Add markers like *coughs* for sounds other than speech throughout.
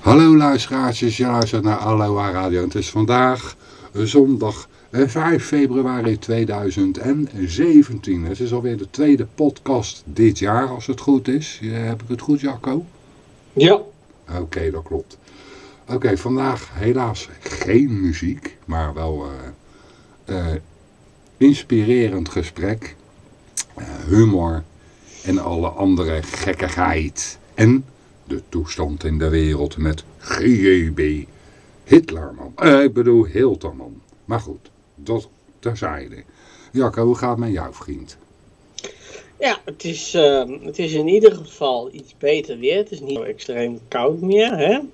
Hallo luisteraartjes, je luistert naar Aloha Radio. Het is vandaag zondag 5 februari 2017. Het is alweer de tweede podcast dit jaar, als het goed is. Heb ik het goed, Jacco? Ja. Oké, dat klopt. Oké, vandaag helaas geen muziek, maar wel uh, uh, inspirerend gesprek, uh, humor en alle andere gekkigheid. En de toestand in de wereld met GJB Hitlerman. Uh, ik bedoel Hilterman. Maar goed, dat terzijde. Jacco, hoe gaat het met jou vriend? Ja, het is, uh, het is in ieder geval iets beter weer. Het is niet zo extreem koud meer, hè? Mm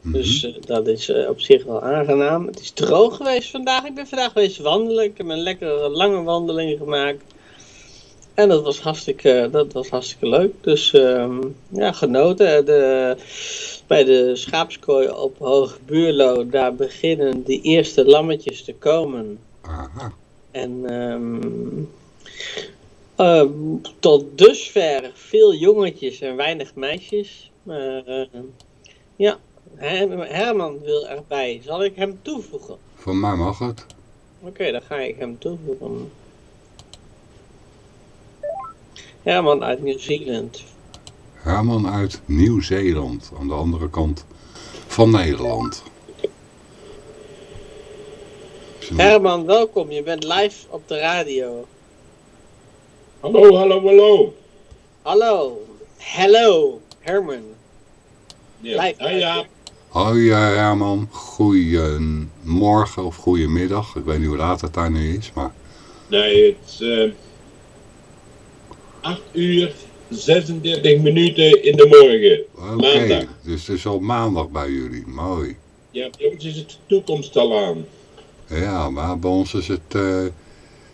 -hmm. Dus uh, dat is uh, op zich wel aangenaam. Het is droog geweest vandaag. Ik ben vandaag geweest wandelen. Ik heb een lekkere lange wandeling gemaakt. En dat was hartstikke, dat was hartstikke leuk. Dus um, ja, genoten. De, bij de schaapskooi op Hoog Buurlo, daar beginnen de eerste lammetjes te komen. Aha. En um, uh, tot dusver veel jongetjes en weinig meisjes. Maar uh, ja, Herman wil erbij. Zal ik hem toevoegen? Voor mij mag het. Oké, okay, dan ga ik hem toevoegen. Herman uit Nieuw-Zeeland. Herman uit Nieuw-Zeeland, aan de andere kant van Nederland. Herman, welkom. Je bent live op de radio. Hallo, hallo, hallo. Hallo. Hallo, Herman. Ja, Live. ja, ja. Hoi Herman, goeiemorgen of goeiemiddag. Ik weet niet hoe laat het daar nu is, maar... Nee, het is uh, 8 uur 36 minuten in de morgen. Oké, okay, dus het is al maandag bij jullie. Mooi. Ja, bij ons is het de toekomst al aan. Ja, maar bij ons is het uh,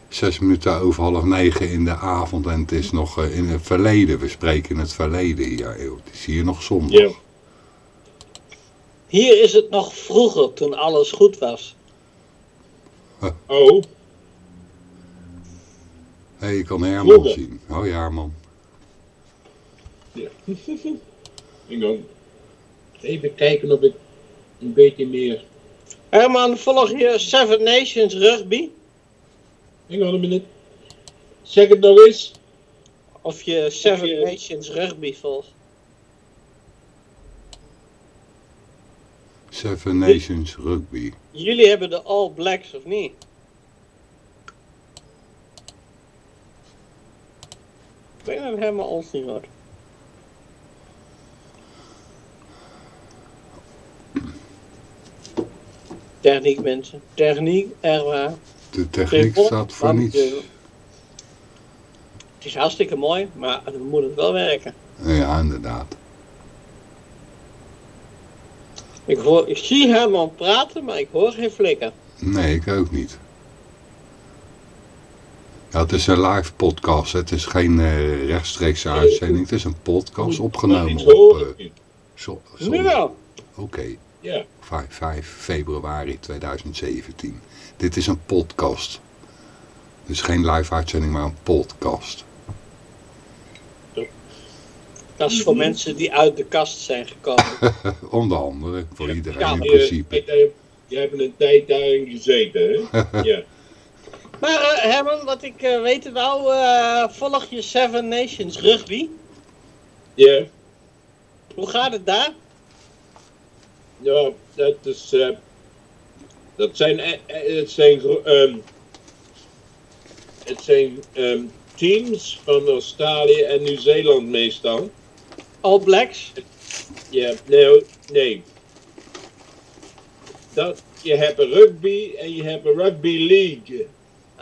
zes minuten over half negen in de avond en het is nog uh, in het verleden. We spreken in het verleden hier. Het is hier nog zondag. Ja. Hier is het nog vroeger, toen alles goed was. *laughs* Oh, Hé, hey, je kan Herman zien. Oh ja, man. ja. ik ook. Even kijken of ik een beetje meer... Herman, volg je Seven Nations Rugby? Hang on een minuut. Zeg het nog eens. Of je Seven je- Nations Rugby volgt? Seven Nations Rugby. Jullie hebben de All Blacks, of niet? Het helemaal ons niet wordt. Techniek, mensen. Techniek, echt waar. De techniek staat voor niets. Het is hartstikke mooi, maar dan moet het wel werken. Ja, inderdaad. Ik, hoor, ik zie Herman praten, maar ik hoor geen flikker. Nee, ik ook niet. Ja, het is een live podcast. hè. Het is geen eh, rechtstreekse uitzending. Het is een podcast opgenomen op zondag. wel. Oké, Ja. 5, 5 februari 2017. Dit is een podcast. Dus geen live uitzending, maar een podcast. Dat is voor mensen die uit de kast zijn gekomen. *laughs* Onder andere, voor iedereen Ja, in principe. je, je hebt een tijd daarin gezeten, hè? *laughs* ja. Maar eh, Herman, wat ik eh, weten wou, eh, volg je Seven Nations Rugby? Ja. Hoe gaat het daar? Ja, dat is. eh, dat zijn. Het zijn. ehm, het zijn ehm, teams van Australië en Nieuw-Zeeland meestal. All Blacks? Ja, nee. nee. Dat, je hebt een rugby en je hebt een rugby league.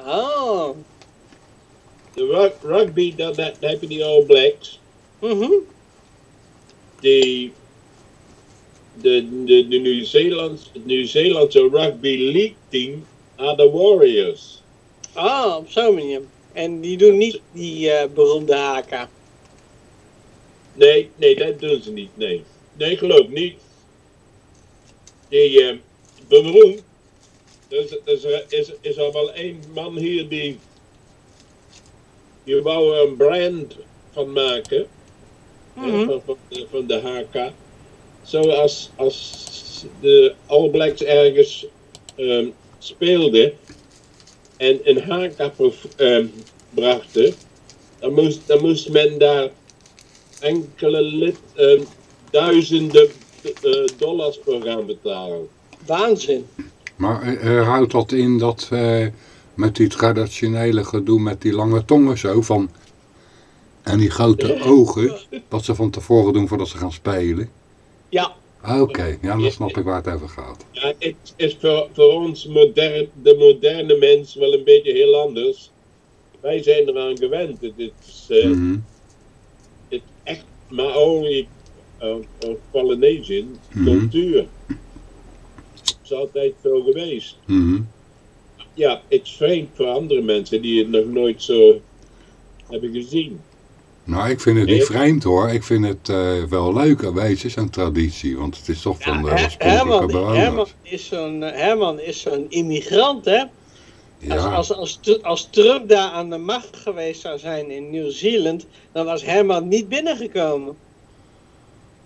Oh. De ru- rugby, dat, dat, dat heb je die All Blacks. Mhm. Die. De, de, de Nieuw-Zeelandse rugby league team are the Warriors. Oh, op zo'n manier. En die doen niet die eh, beroemde HK. Nee, nee, dat doen ze niet. Nee, nee geloof niet. Die, eh beroemd. Er is, er is, is, er wel één man hier die. Die wou er een brand van maken. Mhm. van, van, de, van de HK. zoals als de All Blacks ergens ehm, speelden en een haarkapper ehm, brachten, dan moest, dan moest men daar enkele lid, ehm, duizenden eh, dollars voor gaan betalen. Waanzin. Maar eh, houdt dat in dat eh, met die traditionele gedoe met die lange tongen zo van... En die grote ogen, wat ze van tevoren doen voordat ze gaan spelen? Ja, Ah, Oké, ja, dan snap ik waar het over gaat. Ja, het is voor, voor ons modern, de moderne mens wel een beetje heel anders. Wij zijn eraan gewend. Het is Mhm, het echt Maori of, of Polynesian Mhm. cultuur. Het is altijd zo geweest. mhm. Ja, het is vreemd voor andere mensen die het nog nooit zo hebben gezien. Nou, ik vind het niet vreemd hoor. Ik vind het eh, wel leuk, weet je, zo'n traditie. Want het is toch van de oorspronkelijke Herman, bewoners. Herman is zo'n eh, Herman is zo'n immigrant, hè? Als, Ja, als, als, Tr- als Trump daar aan de macht geweest zou zijn in Nieuw-Zeeland, dan was Herman niet binnengekomen.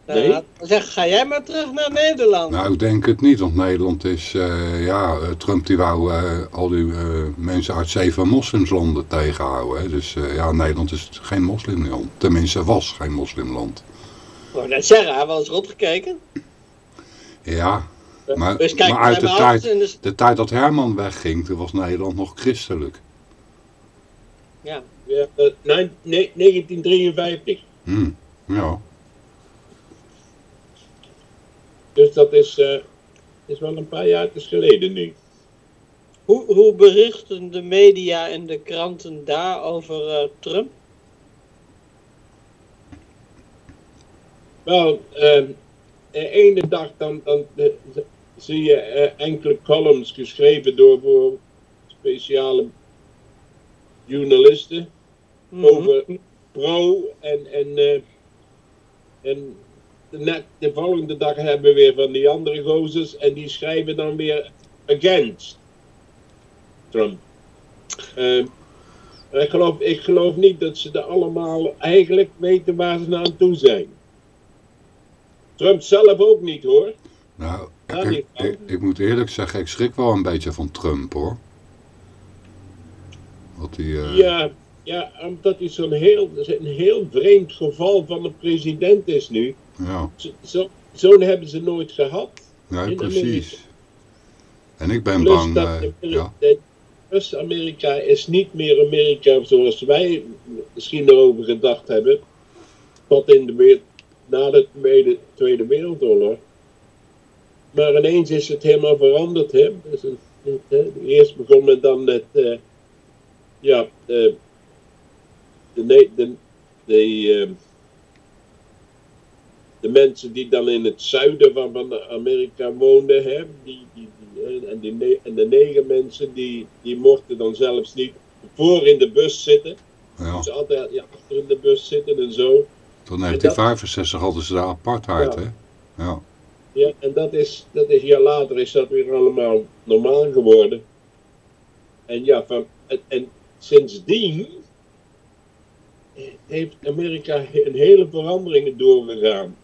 Nee? hij gezegd, ga jij maar terug naar Nederland. nou ik denk het niet, want Nederland is, eh, ja, eh, Trump die wou eh, al die eh, mensen uit zeven moslimslanden tegenhouden. Hè. Dus eh, ja, Nederland is geen moslimland. Tenminste, was geen moslimland. Wou net zeggen, hij was rot gekeken. Ja, maar, Dus kijk, maar uit de tijd, de- de tijd dat Herman wegging, toen was Nederland nog christelijk. Ja, Ja, eh, nine- ne- 1953. Hm, ja. Dus dat is, eh, is wel een paar jaar geleden nu. Hoe, hoe berichten de media en de kranten daar over eh, Trump? Wel, ehm, de ene dag dan, dan zie je eh, enkele columns geschreven door voor speciale journalisten Mhm. over pro en, en, en net, de volgende dag hebben we weer van die andere gozers en die schrijven dan weer against Trump. Ehm, ik, geloof, ik geloof niet dat ze er allemaal eigenlijk weten waar ze aan toe zijn. Trump zelf ook niet hoor. Nou, ik, die ik, ik moet eerlijk zeggen, ik schrik wel een beetje van Trump hoor. Wat hij, eh, Ja, ja, omdat hij zo'n heel, een heel vreemd geval van een president is nu. Ja, Zo- Zo, zo'n hebben ze nooit gehad. ja, precies. En ik ben Plus bang, dat eh, de- ja. de- plus Amerika is niet meer Amerika zoals wij misschien erover gedacht hebben. Tot in de, na de Tweede, Tweede Wereldoorlog. Maar ineens is het helemaal veranderd. Hè? Dus het- hè, Eerst begon men dan met. eh, ja, de, de, de, de, eh, de mensen die dan in het zuiden van, van Amerika woonden, hè, die, die, die, en, die, en de negen mensen die, die mochten dan zelfs niet voor in de bus zitten. ja. Dus altijd ja, achter in de bus zitten en zo. Tot 1965 hadden ze de apartheid, Ja. hè? Ja. Ja, en dat is, dat is jaar later is dat weer allemaal normaal geworden. En ja, van, en, en sindsdien heeft Amerika een hele veranderingen doorgegaan.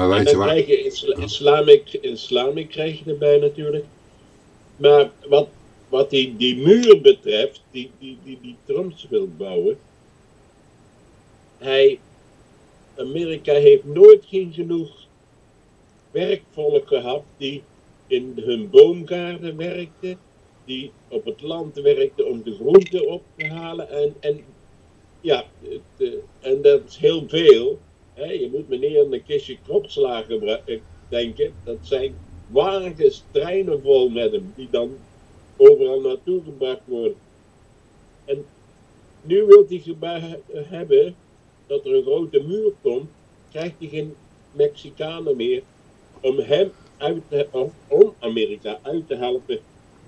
Maar En weet dan je waar... krijg je isla islamic, islamic krijg je erbij natuurlijk. Maar wat, wat die, die muur betreft, die, die, die, die Trump wil bouwen. Hij, Amerika heeft nooit geen genoeg werkvolk gehad die in hun boomgaarden werkte, die op het land werkte om de groenten op te halen. En, en ja, het, eh, en dat is heel veel. Je moet meneer een kistje kropsla gebru- eh, denken. Dat zijn wagens, treinen vol met hem, die dan overal naartoe gebracht worden. En nu wil hij hebben dat er een grote muur komt, krijgt hij geen Mexicanen meer om hem uit te, om, om Amerika uit te helpen,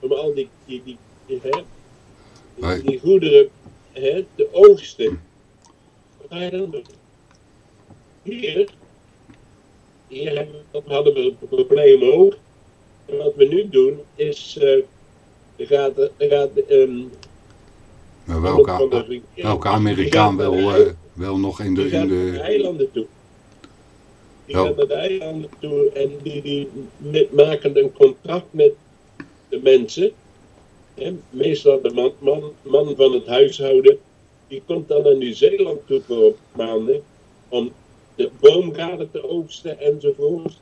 om al die, die, die, die, hè, die, Nee. die goederen hè, te oogsten. Wat ga je dan doen? Hier, hier hadden we het probleem ook. En wat we nu doen is, er gaat, gaat ehm, Maar welke, de welke Amerikaan de eh, wil nog in de... Die In gaat naar de de eilanden toe. Die Ja. gaat naar de eilanden toe en die, die maken een contract met de mensen. Hè, meestal de man, man, man van het huishouden. Die komt dan naar Nieuw-Zeeland toe voor maanden. Om de boomgaarden te oogsten enzovoort.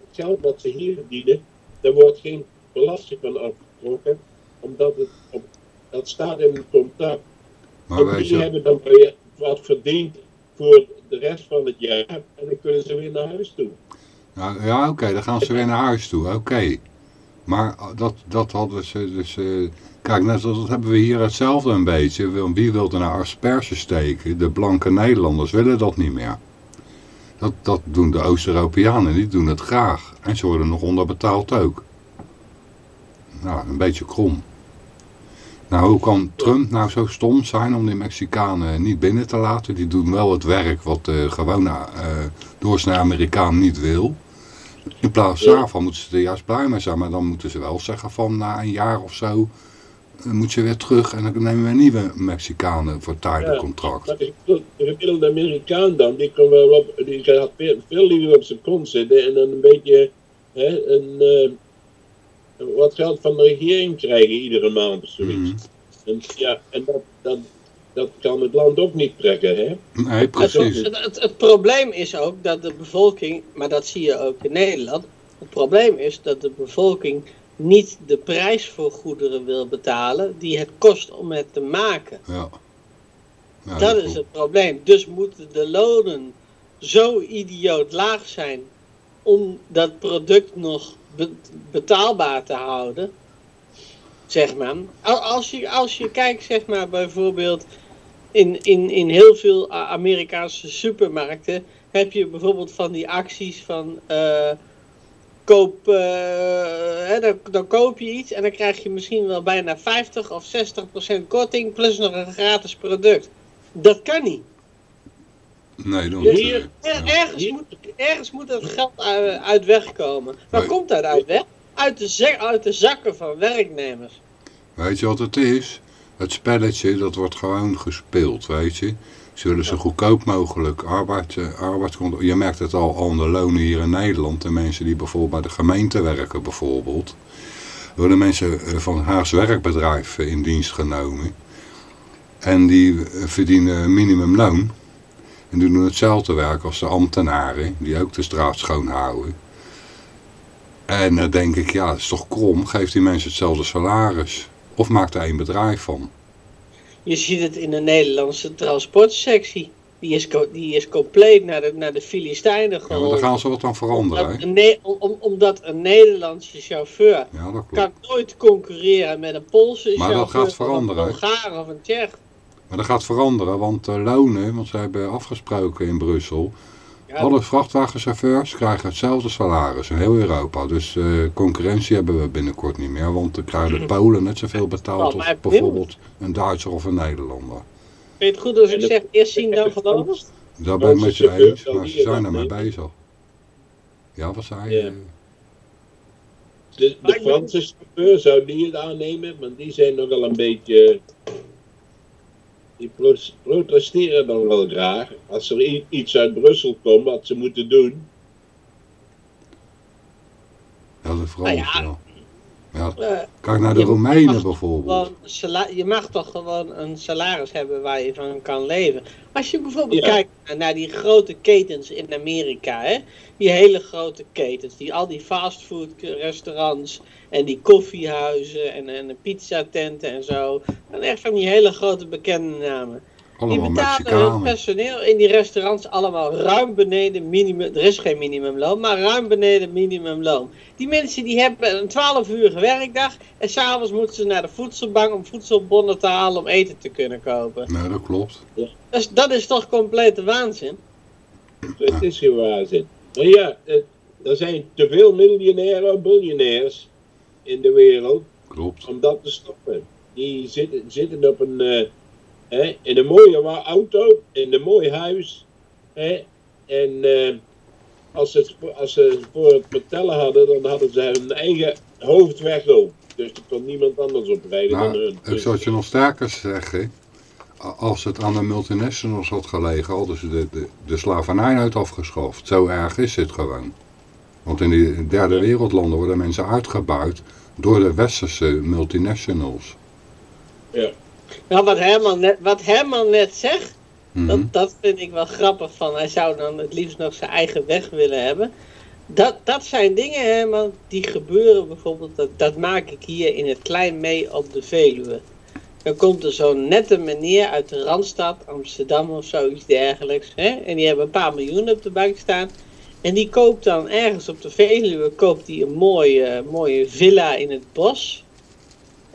Het geld wat ze hier verdienen, daar wordt geen belasting van afgetrokken. Omdat het op, dat staat in het contract. maar die je, hebben dan weer wat verdiend voor de rest van het jaar. En dan kunnen ze weer naar huis toe. nou, ja oké, dan gaan ze weer naar huis toe, oké. Maar dat, dat hadden ze dus... eh, kijk, net als dat hebben we hier hetzelfde een beetje. Wie wil er naar asperges steken? De blanke Nederlanders willen dat niet meer. Dat, dat doen de Oost-Europeanen, die doen het graag. En ze worden nog onderbetaald ook. Nou, een beetje krom. Nou, hoe kan Trump nou zo stom zijn om die Mexicanen niet binnen te laten? Die doen wel het werk wat de gewone eh doorsnee Amerikaan niet wil. In plaats daarvan moeten ze er juist blij mee zijn. Maar dan moeten ze wel zeggen van na een jaar of zo... moet je weer terug en dan nemen we nieuwe Mexicanen voor tijdelijk Ja. contract. Maar de, de gemiddelde Amerikaan dan, die, kan wel op, die gaat veel, veel liever op zijn kont zitten en dan een beetje hè, een, eh, wat geld van de regering krijgen iedere maand of zoiets. Mhm. En, ja, en dat, dat, dat kan het land ook niet trekken. Hè? Nee, precies. het, het, het probleem is ook dat de bevolking, maar dat zie je ook in Nederland. Het probleem is dat de bevolking niet de prijs voor goederen wil betalen die het kost om het te maken. Ja. Ja, dat is het probleem. Dus moeten de lonen zo idioot laag zijn om dat product nog be- betaalbaar te houden. Zeg maar. Al- Als je, als je kijkt, zeg maar, bijvoorbeeld in, in, in heel veel Amerikaanse supermarkten heb je bijvoorbeeld van die acties van eh, koop, eh, hè, dan, dan koop je iets en dan krijg je misschien wel bijna 50 of 60 procent korting plus nog een gratis product. Dat kan niet. Nee, dan Hier- Er- ja. ergens, moet, ergens moet het geld uit, uit weg komen. Waar Nee. komt dat uit weg? Uit de, uit de zakken van werknemers. Weet je wat het is? Het spelletje, dat wordt gewoon gespeeld, weet je. Ze willen zo goedkoop mogelijk arbeid, eh, arbeidscontract. Je merkt het al aan de lonen hier in Nederland. De mensen die bijvoorbeeld bij de gemeente werken bijvoorbeeld. Worden mensen eh, van Haags werkbedrijf in dienst genomen. En die eh, verdienen minimumloon. En die doen hetzelfde werk als de ambtenaren, die ook de straat schoonhouden. En dan denk ik, ja, dat is toch krom. Geef die mensen hetzelfde salaris. Of maak er één bedrijf van. Je ziet het in de Nederlandse transportsectie. Die is, die is compleet naar de, naar de Filistijnen Ja, maar geholpen. dan gaan ze wat aan veranderen. omdat, een om, omdat een Nederlandse chauffeur Ja, kan nooit concurreren met een Poolse Maar chauffeur. dat gaat of veranderen, hè? Een Bulgaar of een Tsjech. Maar dat gaat veranderen, want de lonen, want ze hebben afgesproken in Brussel. Alle vrachtwagenchauffeurs krijgen hetzelfde salaris in heel Europa. Dus eh, concurrentie hebben we binnenkort niet meer. Want dan krijgen de Polen net zoveel betaald Nou, als bijvoorbeeld een Duitser of een Nederlander. Vind je het goed als ik zeg eerst zien dan geloven? Daar ben ik met je eens, maar ze zijn ermee bezig. Ja, wat zei je? Ja. De, de Franse chauffeur zou die het aannemen, want die zijn nogal een beetje. Die pro- protesteren dan wel graag. Als er iets uit Brussel komt wat ze moeten doen. Ja, vooral. Nou ja. Ja. Eh, Kijk naar de Je Romeinen bijvoorbeeld. gewoon je mag toch gewoon een salaris hebben waar je van kan leven. Als je bijvoorbeeld Ja. kijkt naar- naar die grote ketens in Amerika, hè? die hele grote ketens, die, al die fastfood restaurants en die koffiehuizen en, en de pizzatenten en zo. En echt van die hele grote bekende namen. Die Allemaal betalen hun personeel in die restaurants allemaal ruim beneden minimum. Er is geen minimumloon, maar ruim beneden minimumloon. Die mensen die hebben een 12 uur werkdag en s'avonds moeten ze naar de voedselbank om voedselbonnen te halen om eten te kunnen kopen. Nee, dat klopt. Dat is, dat is toch complete waanzin? Het is geen waanzin. Maar ja, er zijn te veel miljonairen en biljonairs in de wereld Klopt. om dat te stoppen. Die zitten, zitten op een, eh, hè, in een mooie auto, in een mooi huis. Hè, en eh, als, ze het, voor- als ze het voor het vertellen hadden, dan hadden ze hun eigen hoofd weggelopen. Dus er kon niemand anders oprijden dan Nou, hun. ik zou je nog sterker zeggen. Als het aan de multinationals had gelegen, hadden ze de, de, de slavernij uit afgeschaft. Zo erg is het gewoon. Want in die derde wereldlanden worden mensen uitgebuit door de westerse multinationals. ja. Nou, wat Herman net, wat Herman net zegt, Mhm. dat, dat vind ik wel grappig van. Hij zou dan het liefst nog zijn eigen weg willen hebben. Dat, dat zijn dingen, Herman, die gebeuren bijvoorbeeld. Dat, dat maak ik hier in het klein mee op de Veluwe. Dan komt er zo'n nette meneer uit de Randstad, Amsterdam of zoiets dergelijks. Hè? En die hebben een paar miljoen op de bank staan. En die koopt dan ergens op de Veluwe koopt hij een mooie, mooie villa in het bos.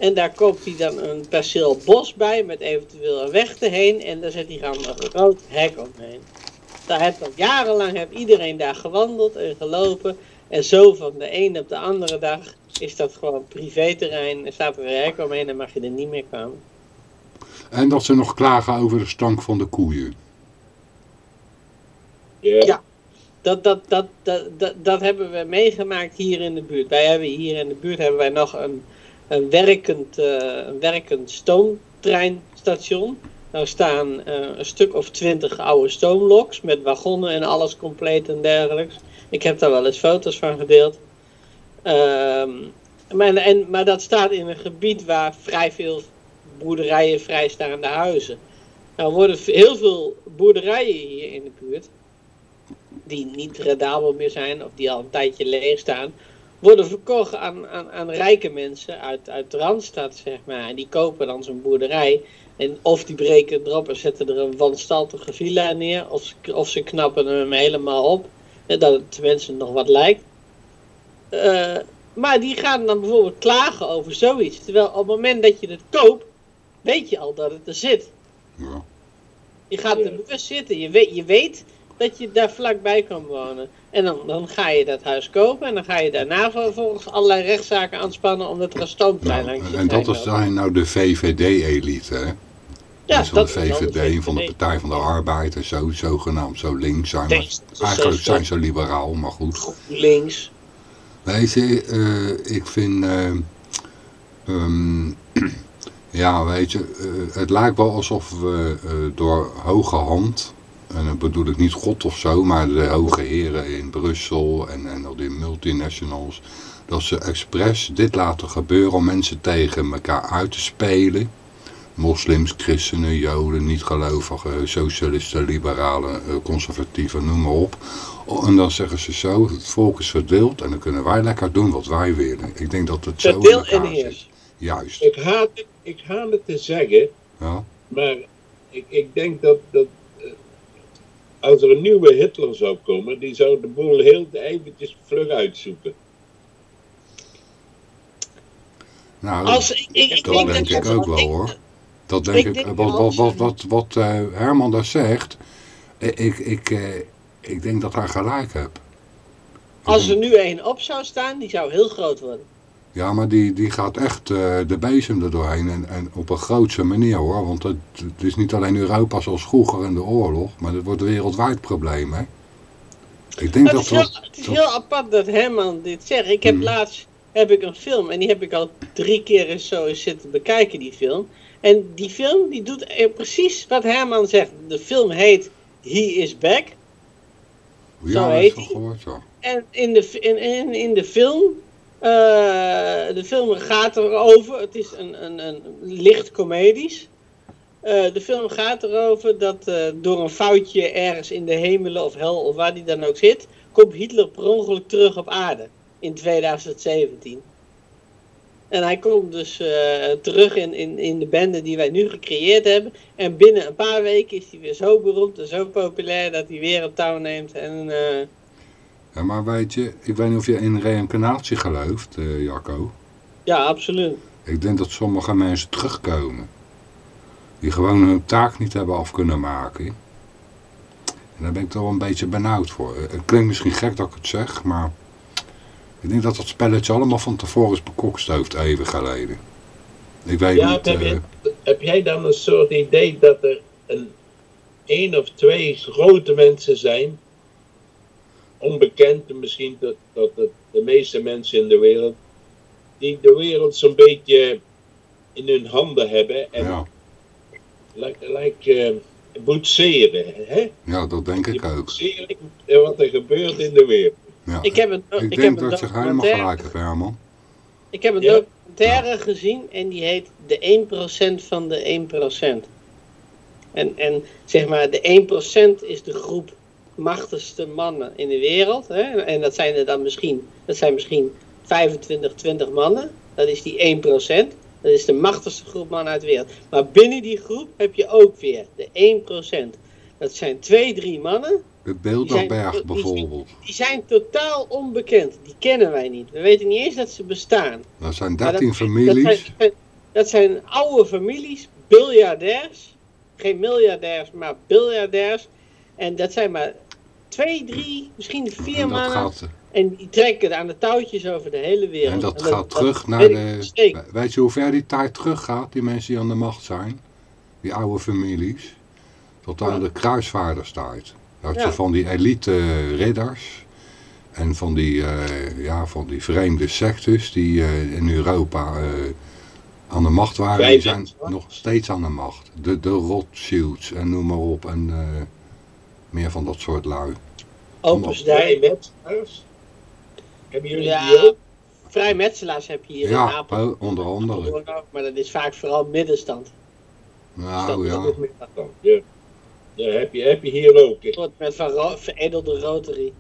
En daar koopt hij dan een perceel bos bij met eventueel een weg erheen. En daar zet hij dan een groot hek omheen. Daar heb al jarenlang heb iedereen daar gewandeld en gelopen. En zo van de een op de andere dag is dat gewoon privéterrein. Er staat er een hek omheen en mag je er niet meer komen. En dat ze nog klagen over de stank van de koeien. Ja. Ja. Dat, dat, dat, dat, dat, dat hebben we meegemaakt hier in de buurt. Wij hebben hier in de buurt hebben wij nog een, een, werkend, eh, een werkend stoomtreinstation. Daar staan eh, een stuk of twintig oude stoomloks met wagonnen en alles compleet en dergelijks. Ik heb daar wel eens foto's van gedeeld. Ehm, maar, en, maar dat staat in een gebied waar vrij veel boerderijen, vrijstaande huizen. Nou worden heel veel boerderijen hier in de buurt die niet rendabel meer zijn of die al een tijdje leeg staan, worden verkocht aan, aan, aan rijke mensen uit, uit de Randstad, zeg maar. En die kopen dan zo'n boerderij. En of die breken erop en zetten er een wanstaltige villa neer, of, ze- of ze knappen hem helemaal op, dat het tenminste nog wat lijkt. Eh, maar die gaan dan bijvoorbeeld klagen over zoiets. Terwijl op het moment dat je het koopt, weet je al dat het er zit. Ja. Je gaat Ja. er bewust zitten. Je weet, je weet dat je daar vlakbij kan wonen. En dan, dan ga je dat huis kopen en dan ga je daarna vervolgens allerlei rechtszaken aanspannen een stoomtrein Nou, langs je en dat is dan nou de VVD-elite, hè? Ja, Dus van de is VVD, van de. Partij van de Arbeid en zo, zogenaamd zo links zijn. Maar dat is eigenlijk zijn ze liberaal, maar goed. Links. Weet je, eh, ik vind... eh, ehm, *clears throat* ja, weet je, eh, het lijkt wel alsof we door hoge hand... En dat bedoel ik niet God of zo, maar de hoge heren in Brussel en, en al die multinationals... Dat ze expres dit laten gebeuren om mensen tegen elkaar uit te spelen. Moslims, christenen, joden, niet-gelovigen, socialisten, liberalen, eh, conservatieven, noem maar op. Oh, En dan zeggen ze zo, het volk is verdeeld en dan kunnen wij lekker doen wat wij willen. Ik denk dat het zo in Verdeel en elkaar zit. heers. Juist, Ik, haat het, ik haat het te zeggen, ja. maar ik, ik denk dat, dat als er een nieuwe Hitler zou komen, die zou de boel heel eventjes vlug uitzoeken. Nou, Als, ik, ik, ik dat denk denk ik dat- ook wel ik- hoor. Dat denk ik wat, dat wat, wat, wat, wat eh, Herman daar zegt, ik, ik, ik, eh, ik denk dat hij gelijk hebt. Ik Als er nu één op zou staan, die zou heel groot worden. Ja, maar die, die gaat echt eh, de bezem er doorheen en, en op een grootse manier hoor. Want het, het is niet alleen Europa zoals vroeger in de oorlog, maar het wordt een wereldwijd probleem hè. Ik denk dat het, is heel, dat... het is dat- heel apart dat Herman dit zegt. Ik heb Mhm. laatst heb ik een film en die heb ik al drie keer zo eens zitten bekijken, die film. En die film die doet eh, precies wat Herman zegt. De film heet He is Back. ja, zo dat heet is hij. gehoord ja. En in de, in, in, in de film, de film gaat erover, het is een, een, een licht comedisch. Eh, de film gaat erover dat eh, door een foutje ergens in de hemelen of hel of waar die dan ook zit, komt Hitler per ongeluk terug op aarde in 2017. En hij komt dus eh, terug in, in, in de bende die wij nu gecreëerd hebben. En binnen een paar weken is hij weer zo beroemd en zo populair dat hij weer op touw neemt. En eh, ja. Maar weet je, ik weet niet of je in reïncarnatie gelooft, eh, Jacco. ja, absoluut. Ik denk dat sommige mensen terugkomen. Die gewoon hun taak niet hebben af kunnen maken. En daar ben ik toch wel een beetje benauwd voor. Eh, Het klinkt misschien gek dat ik het zeg, maar... Ik denk dat dat spelletje allemaal van tevoren is bekokstoofd even geleden. Ik weet Ja, niet... heb, eh, je, heb jij dan een soort idee dat er een één of twee grote mensen zijn, onbekend misschien dat, dat de, de meeste mensen in de wereld, die de wereld zo'n beetje in hun handen hebben en Ja, like, like eh, boetseren. Hè? ja, dat denk ik ook. en wat er gebeurt in de wereld. Ja. Ik heb een, Ik ik denk heb dat je helemaal documentaire, gelijk hebt, Herman. ik heb een Ja. documentaire gezien en die heet De 1% van de 1%. En, en zeg maar, de 1% is de groep machtigste mannen in de wereld. Hè? En dat zijn er dan misschien, dat zijn misschien 25, 20 mannen. Dat is die 1%. Dat is de machtigste groep mannen uit de wereld. Maar binnen die groep heb je ook weer de 1%. Dat zijn twee, drie mannen. De Die Beelderberg zijn- die- bijvoorbeeld. Die zijn totaal onbekend. Die kennen wij niet. We weten niet eens dat ze bestaan. Dat zijn Maar 13 dat, families. Dat zijn, dat zijn oude families, biljardairs. Geen miljardairs, maar biljardairs. En dat zijn maar twee, drie, misschien vier En dat mannen. gaat, En die trekken aan de touwtjes over de hele wereld. en dat En gaat terug naar de... Weet je hoe ver die tijd teruggaat, die mensen die aan de macht zijn? Die oude families. Tot aan Ja. de kruisvaarderstijd. Dat Ja. je van die elite ridders en van die, eh, ja, van die vreemde sectes die eh, in Europa eh, aan de macht waren, die zijn nog steeds aan de macht. De, de Rothschilds en noem maar op. En eh, meer van dat soort lui. Opus Vrij Dei. metselaars. Hebben jullie Ja. die ook? Vrijmetselaars heb je hier in Ja, Napel. oh, onder andere. Maar dat is vaak vooral middenstand. Nou dat ja, Dat. Ja. Ja, heb, je, heb je hier ook. Tot met van ro- veredelde rotary.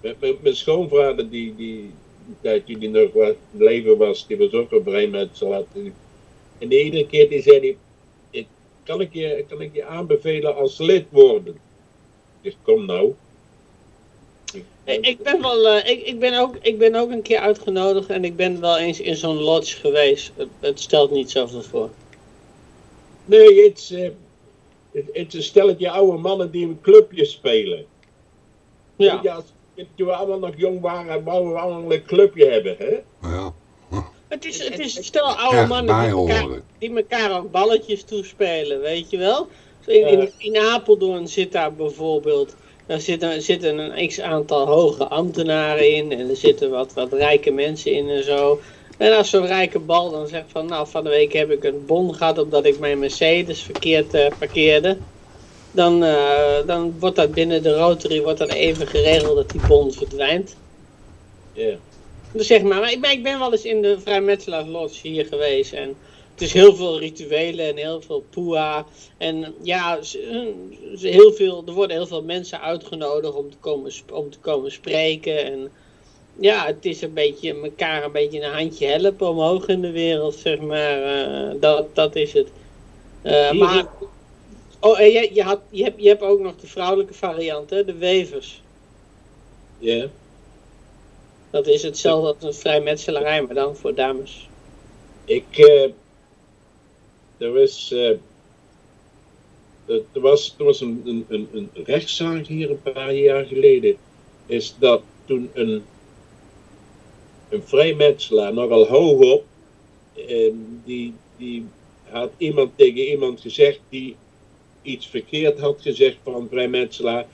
Mijn, mijn- schoonvader, die, die, die tijd toen hij nog wat in leven was, die was ook een breinmetselaar. En iedere keer die zei hij, ik, kan, ik je, kan ik je aanbevelen als lid worden? Ik zeg, kom nou. Ik, ik ben wel, eh, ik, ik, ben ook, ik ben ook een keer uitgenodigd en ik ben wel eens in zo'n lodge geweest. Het, het stelt niet zoveel voor. Nee, het is, eh, het, het is een stelletje oude mannen die een clubje spelen. Ja. Ja, als- toen we allemaal nog jong waren, wouden we allemaal een clubje hebben. Hè? ja. Het is, het is een stel oude mannen die elkaar, die elkaar ook balletjes toespelen, weet je wel? In, in, in Apeldoorn zit daar bijvoorbeeld, daar zitten, zitten een x aantal hoge ambtenaren in en er zitten wat, wat rijke mensen in en zo. En als zo'n rijke bal dan zegt van, nou van de week heb ik een bon gehad omdat ik mijn Mercedes verkeerd eh, parkeerde. Dan, eh, dan wordt dat binnen de Rotary wordt dat even geregeld dat die bon verdwijnt. Ja. Dus zeg maar, maar ik ben, ik ben wel eens in de Vrijmetselaars Lodge hier geweest en het is heel veel rituelen en heel veel poeha. En ja, heel veel, er worden heel veel mensen uitgenodigd om te komen, om te komen spreken. En ja, het is een beetje elkaar een beetje een handje helpen omhoog in de wereld, zeg maar. eh, dat, dat is het. Eh, maar, oh, en je, je, had, je, hebt, je hebt ook nog de vrouwelijke variant, hè, de wevers. ja. Dat is hetzelfde als een vrijmetselarij, maar dan voor dames. Ik, eh, er was, eh, er was, er was een, een, een, rechtszaak hier een paar jaar geleden. Is dat toen een, een vrijmetselaar, nogal hoog op, eh, die, die had iemand tegen iemand gezegd die iets verkeerd had gezegd van een vrijmetselaar.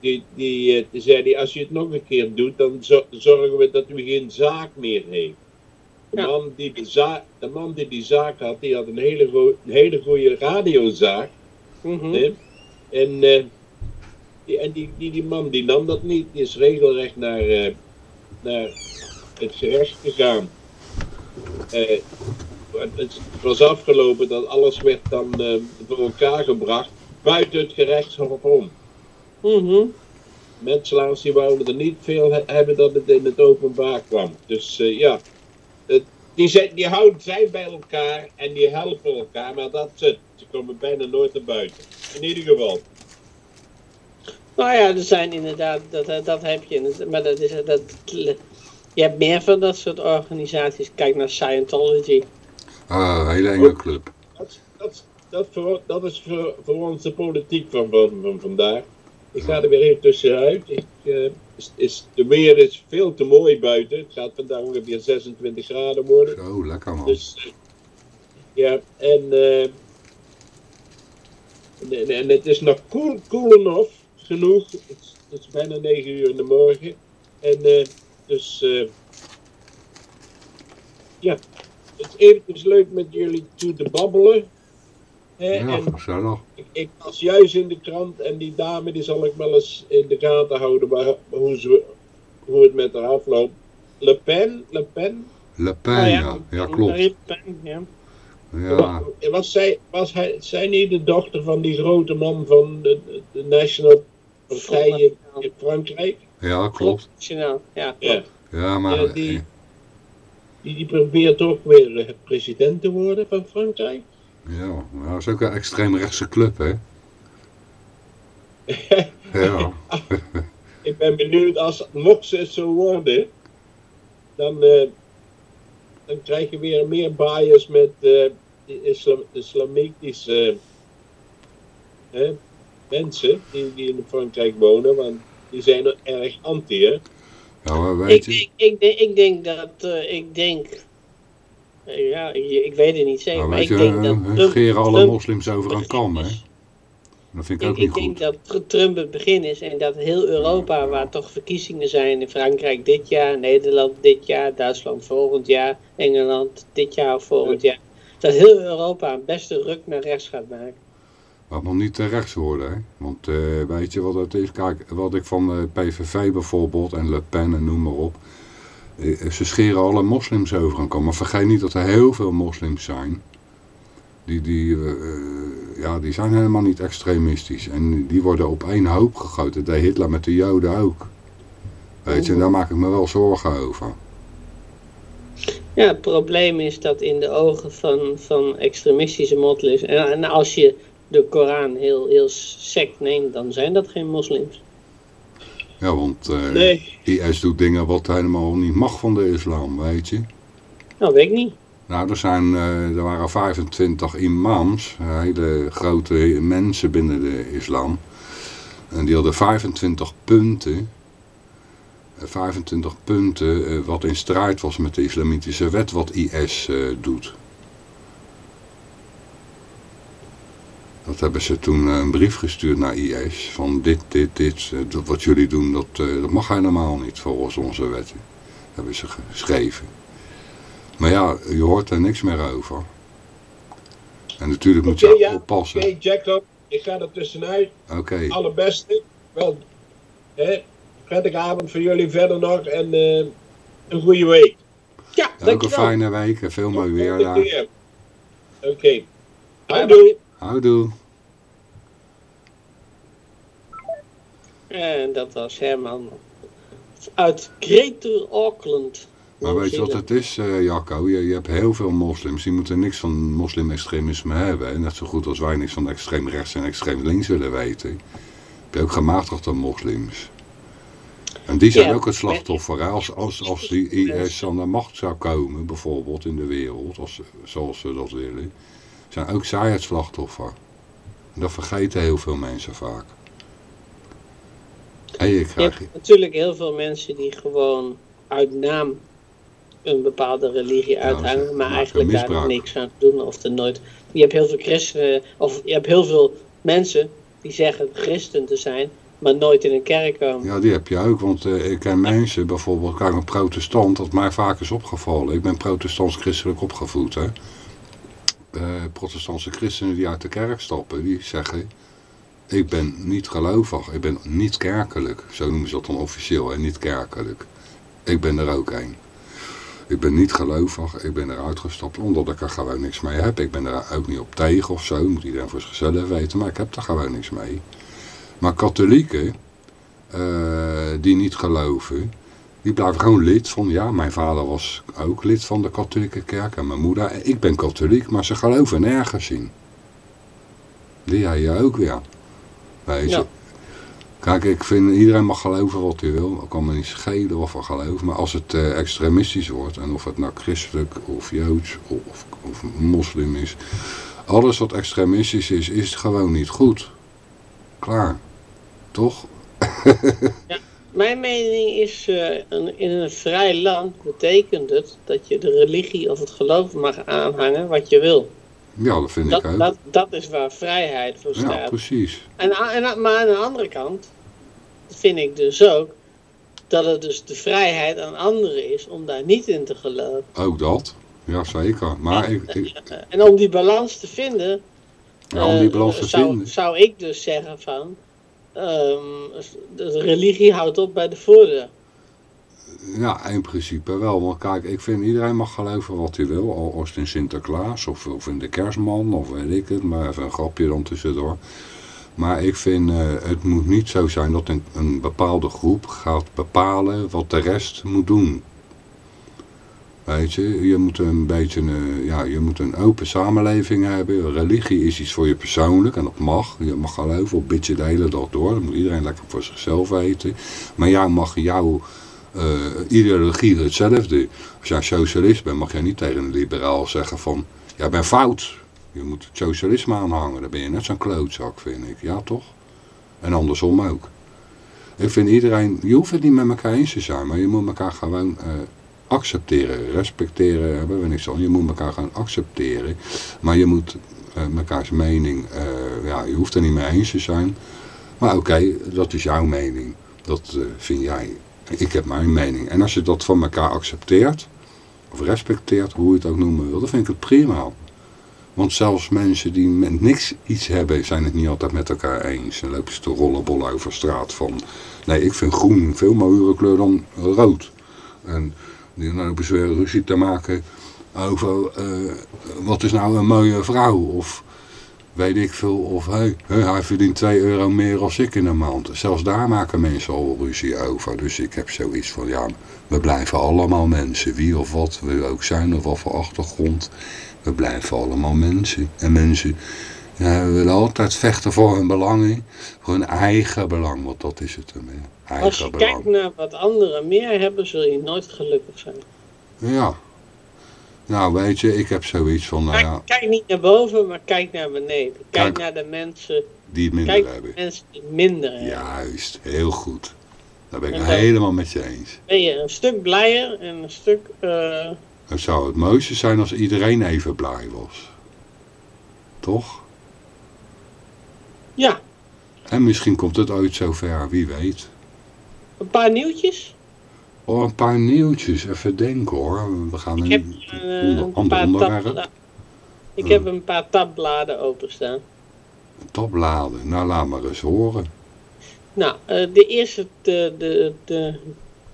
Die, die, eh, die zei die, als je het nog een keer doet, dan zo- zorgen we dat u geen zaak meer heeft. De, man die de, zaak, de man die die zaak had, die had een hele, een hele goede radiozaak. Mhm. hè. En, eh, die, en die, die, die man die nam dat niet. Die is regelrecht naar, eh, naar het gerecht gegaan. Eh, het was afgelopen dat alles werd dan voor elkaar gebracht buiten het gerechtshof om. Mhm. Metselaars die wouden er niet veel he- hebben dat het in het openbaar kwam. Dus ja, die, zijn, die houden, zijn bij elkaar en die helpen elkaar, maar dat is het. Ze komen bijna nooit naar buiten. In ieder geval. Nou ja, er zijn inderdaad, dat, dat, heb je. Maar dat is, dat, je hebt meer van dat soort organisaties. Kijk naar Scientology. Ah, een hele enge club. Dat, dat, dat, voor, dat is voor, voor ons de politiek van, van, van vandaag. Ik ga er weer even tussenuit. Ik, eh, is, is, de weer is veel te mooi buiten. Het gaat vandaag ongeveer 26 graden worden. Zo, lekker man. Dus, eh, ja, en, eh, en, en het is nog cool, cool enough, genoeg. Het is, het is bijna 9 uur in de morgen. En eh, dus, ja, het is eventjes leuk met jullie toe te babbelen. Hè, Ja, en gezellig. ik, ik was juist in de krant en die dame die zal ik wel eens in de gaten houden waar, hoe, ze, hoe het met haar afloopt. Le Pen, Le Pen, Le Pen, Nou ja. Ja, klopt. Le Pen, ja. Ja, was, zij, was hij, zij niet de dochter van die grote man van de, de, National Partij in- in Frankrijk? ja klopt. Nationaal, ja, Ja. klopt. Ja, maar... Ja, die- Die, die probeert ook weer eh, president te worden van Frankrijk. Ja, maar dat is ook een extreemrechtse club, hè? *laughs* Ja, *laughs* Ik ben benieuwd, als mocht ze het zo worden, dan, eh, dan krijg je weer meer bias met eh, die islam, islamitische mensen die, die in Frankrijk wonen, want die zijn er erg anti, hè? ja maar Ik, weet je... ik, ik, denk, ik denk dat, eh, ik denk, ja, ik, ik weet het niet zeker, maar weet ik je, denk eh, dat hun Trump, scheren alle Trump moslims over een kam, hè? Dat vind ik ook niet ik denk goed. dat Tr- Trump het begin is en dat heel Europa, waar toch verkiezingen zijn, in Frankrijk dit jaar, Nederland dit jaar, Duitsland volgend jaar, Engeland dit jaar of volgend jaar, dat heel Europa een beste ruk naar rechts gaat maken. Het moet niet te rechts worden, hè? Want eh, weet je wat is? Kijk, wat ik van de PVV bijvoorbeeld en Le Pen en noem maar op. eh, Ze scheren alle moslims over een kam. Maar vergeet niet dat er heel veel moslims zijn. Die, die, eh, ja, die zijn helemaal niet extremistisch. En die worden op één hoop gegooid. Dat Hitler met de Joden ook. Weet je, en daar maak ik me wel zorgen over. Ja, het probleem is dat in de ogen van, van extremistische moslims, en, en als je de Koran heel, heel sect neemt, dan zijn dat geen moslims. Ja, want eh, Nee, IS doet dingen wat helemaal niet mag van de islam, weet je. Nou, weet ik niet. Nou, er, zijn, eh, er waren 25 imams, eh, hele grote mensen binnen de islam. En die hadden 25 punten. eh, 25 punten wat in strijd was met de islamitische wet wat IS doet. Dat hebben ze toen eh, een brief gestuurd naar IS. Van dit, dit, dit, eh, dat wat jullie doen, dat, eh, dat mag helemaal niet volgens onze wetten. Hebben ze geschreven. Maar ja, je hoort er niks meer over. En natuurlijk moet je ja, oppassen. oké, Jacob, ik ga er tussenuit. Oké, Allerbeste. Wel, hè, prettige avond voor jullie verder nog en eh, een goede week. Ja, ook een fijne week en veel mooi weer daar. Oké. Bye Houdoe. En dat was Herman uit Greater Auckland. Maar weet je wat het is, eh, Jacco? Je, je hebt heel veel moslims. Die moeten niks van moslim-extremisme hebben. hè. Net zo goed als wij niks van extreem rechts en extreem links willen weten. Heb je ook gematigde moslims. En die zijn Ja, ook het slachtoffer. Hè? Als, als, als die IS aan de macht zou komen, bijvoorbeeld in de wereld, als, zoals ze dat willen, zijn ook zij het slachtoffer. En dat vergeten heel veel mensen vaak. En je Je krijgt... hebt natuurlijk heel veel mensen die gewoon uit naam een bepaalde religie uithangen, ze maar eigenlijk daar niks aan doen of er nooit. Je hebt heel veel christenen, of je hebt heel veel mensen die zeggen christen te zijn, maar nooit in een kerk komen. Ja, die heb je ook, want eh, ik ken mensen, bijvoorbeeld, kijk een protestant, dat mij vaak is opgevallen. Ik ben protestants-christelijk opgevoed, hè. Eh, protestantse christenen die uit de kerk stappen, die zeggen, ik ben niet gelovig, ik ben niet kerkelijk. Zo noemen ze dat dan officieel, en niet kerkelijk. Ik ben er ook een. Ik ben niet gelovig, ik ben eruit gestapt omdat ik er gewoon niks mee heb. Ik ben er ook niet op tegen of zo, moet iedereen voor zichzelf weten, maar ik heb er gewoon niks mee. Maar katholieken, eh, die niet geloven, die blijven gewoon lid van, ja, mijn vader was ook lid van de katholieke kerk en mijn moeder, ik ben katholiek, maar ze geloven nergens in. Die je ook weer. Weet je. Ja. Kijk, ik vind iedereen mag geloven wat hij wil. Ik kan me niet schelen of er geloof. Maar als het eh, extremistisch wordt, en of het nou christelijk of joods of, of moslim is. Alles wat extremistisch is, is gewoon niet goed. Klaar. Toch? *laughs* Mijn mening is, eh, een, in een vrij land betekent het dat je de religie of het geloof mag aanhangen wat je wil. Ja, dat vind Dat, ik ook. dat, dat is waar vrijheid voor ja, staat. precies. En, en, maar aan de andere kant vind ik dus ook dat het dus de vrijheid aan anderen is om daar niet in te geloven. Ook dat. Ja, zeker. Maar ik, ik, En om die balans te vinden, ja, om die eh, balans te zou, vinden. zou ik dus zeggen van, ehm, de religie houdt op bij de voordeur. Ja, in principe wel. Maar kijk, ik vind iedereen mag geloven wat hij wil. Al als in Sinterklaas of, of in de kerstman of weet ik het. Maar even een grapje dan tussendoor. Maar ik vind, eh, het moet niet zo zijn dat een, een bepaalde groep gaat bepalen wat de rest moet doen. Weet je, je moet een beetje een, ja, je moet een open samenleving hebben. Religie is iets voor je persoonlijk en dat mag. Je mag geloven of bid je de hele dag door. Dat moet iedereen lekker voor zichzelf weten. Maar jij mag jouw eh, ideologie hetzelfde. Als jij socialist bent, mag jij niet tegen een liberaal zeggen van... Jij bent fout. Je moet het socialisme aanhangen. Dan ben je net zo'n klootzak, vind ik. Ja, toch? En andersom ook. Ik vind iedereen... Je hoeft het niet met elkaar eens te zijn. Maar je moet elkaar gewoon eh, accepteren. Respecteren hebben we niks aan. Je moet elkaar gaan accepteren. Maar je moet eh, mekaars mening... eh, ja, je hoeft er niet mee eens te zijn. Maar oké, dat is jouw mening. Dat eh, vind jij. Ik heb mijn mening. En als je dat van elkaar accepteert, of respecteert, hoe je het ook noemen wil, dan vind ik het prima. Want zelfs mensen die met niks iets hebben, zijn het niet altijd met elkaar eens. En lopen ze te rollenbollen over straat van, nee, ik vind groen veel mooiere kleur dan rood. En dan lopen ze ruzie te maken over, eh, wat is nou een mooie vrouw? Of weet ik veel, of hey, hij verdient 2 euro meer als ik in een maand. Zelfs daar maken mensen al ruzie over. Dus ik heb zoiets van, ja, we blijven allemaal mensen. Wie of wat we ook zijn, of wat voor achtergrond. We blijven allemaal mensen. En mensen ja, willen altijd vechten voor hun belangen. Voor hun eigen belang, want dat is het ermee. Eigen Als je belang. kijkt naar wat anderen meer hebben, zul je nooit gelukkig zijn. Ja. Nou, weet je, ik heb zoiets van, nou Kijk, ja, kijk niet naar boven, maar kijk naar beneden. Kijk, Kijk. naar de mensen, die het minder kijk naar hebben. de mensen die minder hebben. Juist, heel goed. Daar ben ik het helemaal met je eens. Ben je een stuk blijer en een stuk... eh, Het zou het mooiste zijn als iedereen even blij was. Toch? ja, En misschien komt het ooit zover, wie weet. Een paar nieuwtjes. Oh, een paar nieuwtjes, even denken hoor. We gaan Ik een heb onder, eh, een paar onderwerp. Ik heb een paar tabbladen openstaan. Tabbladen. Nou, laat maar eens horen. Nou, eh, de eerste de, de, de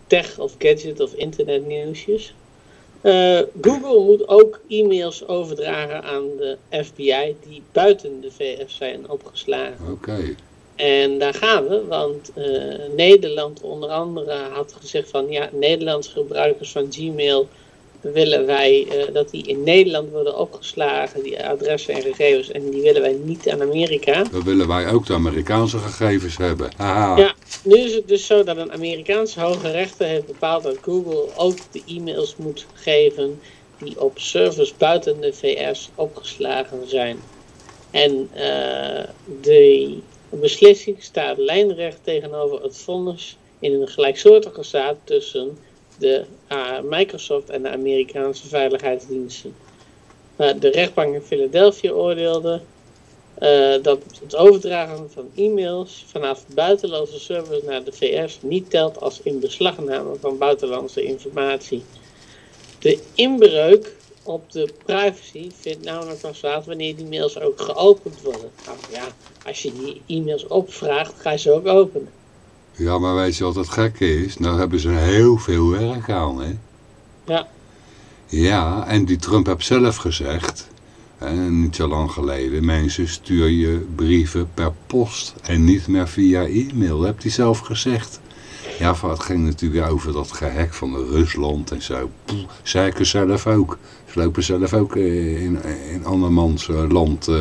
tech of gadget of internetnieuwsjes. Eh, Google moet ook e-mails overdragen aan de FBI die buiten de VS zijn opgeslagen. Oké. En daar gaan we, want eh, Nederland onder andere had gezegd van ja, Nederlandse gebruikers van Gmail willen wij eh, dat die in Nederland worden opgeslagen, die adressen en gegevens, en die willen wij niet aan Amerika. Dan willen wij ook de Amerikaanse gegevens hebben. Haha. Ja, nu is het dus zo dat een Amerikaanse hoge rechter heeft bepaald dat Google ook de e-mails moet geven die op servers buiten de VS opgeslagen zijn. En eh, de beslissing staat lijnrecht tegenover het vonnis in een gelijksoortige staat tussen de eh, Microsoft en de Amerikaanse veiligheidsdiensten. De rechtbank in Philadelphia oordeelde eh, dat het overdragen van e-mails vanaf buitenlandse servers naar de VS niet telt als inbeslagname van buitenlandse informatie. De inbreuk op de privacy vindt namelijk pas plaats wanneer die mails ook geopend worden. Nou ja, als je die e-mails opvraagt, ga je ze ook openen. Ja, maar weet je wat het gekke is? Nou hebben ze heel veel werk aan, hè? Ja. Ja, en die Trump heeft zelf gezegd, en niet zo lang geleden, mensen stuur je brieven per post en niet meer via e-mail. Heeft hij zelf gezegd. Ja, het ging natuurlijk over dat gehek van Rusland en zo. Zeiken zelf ook. Ze lopen zelf ook eh, in, in andermans eh, land eh,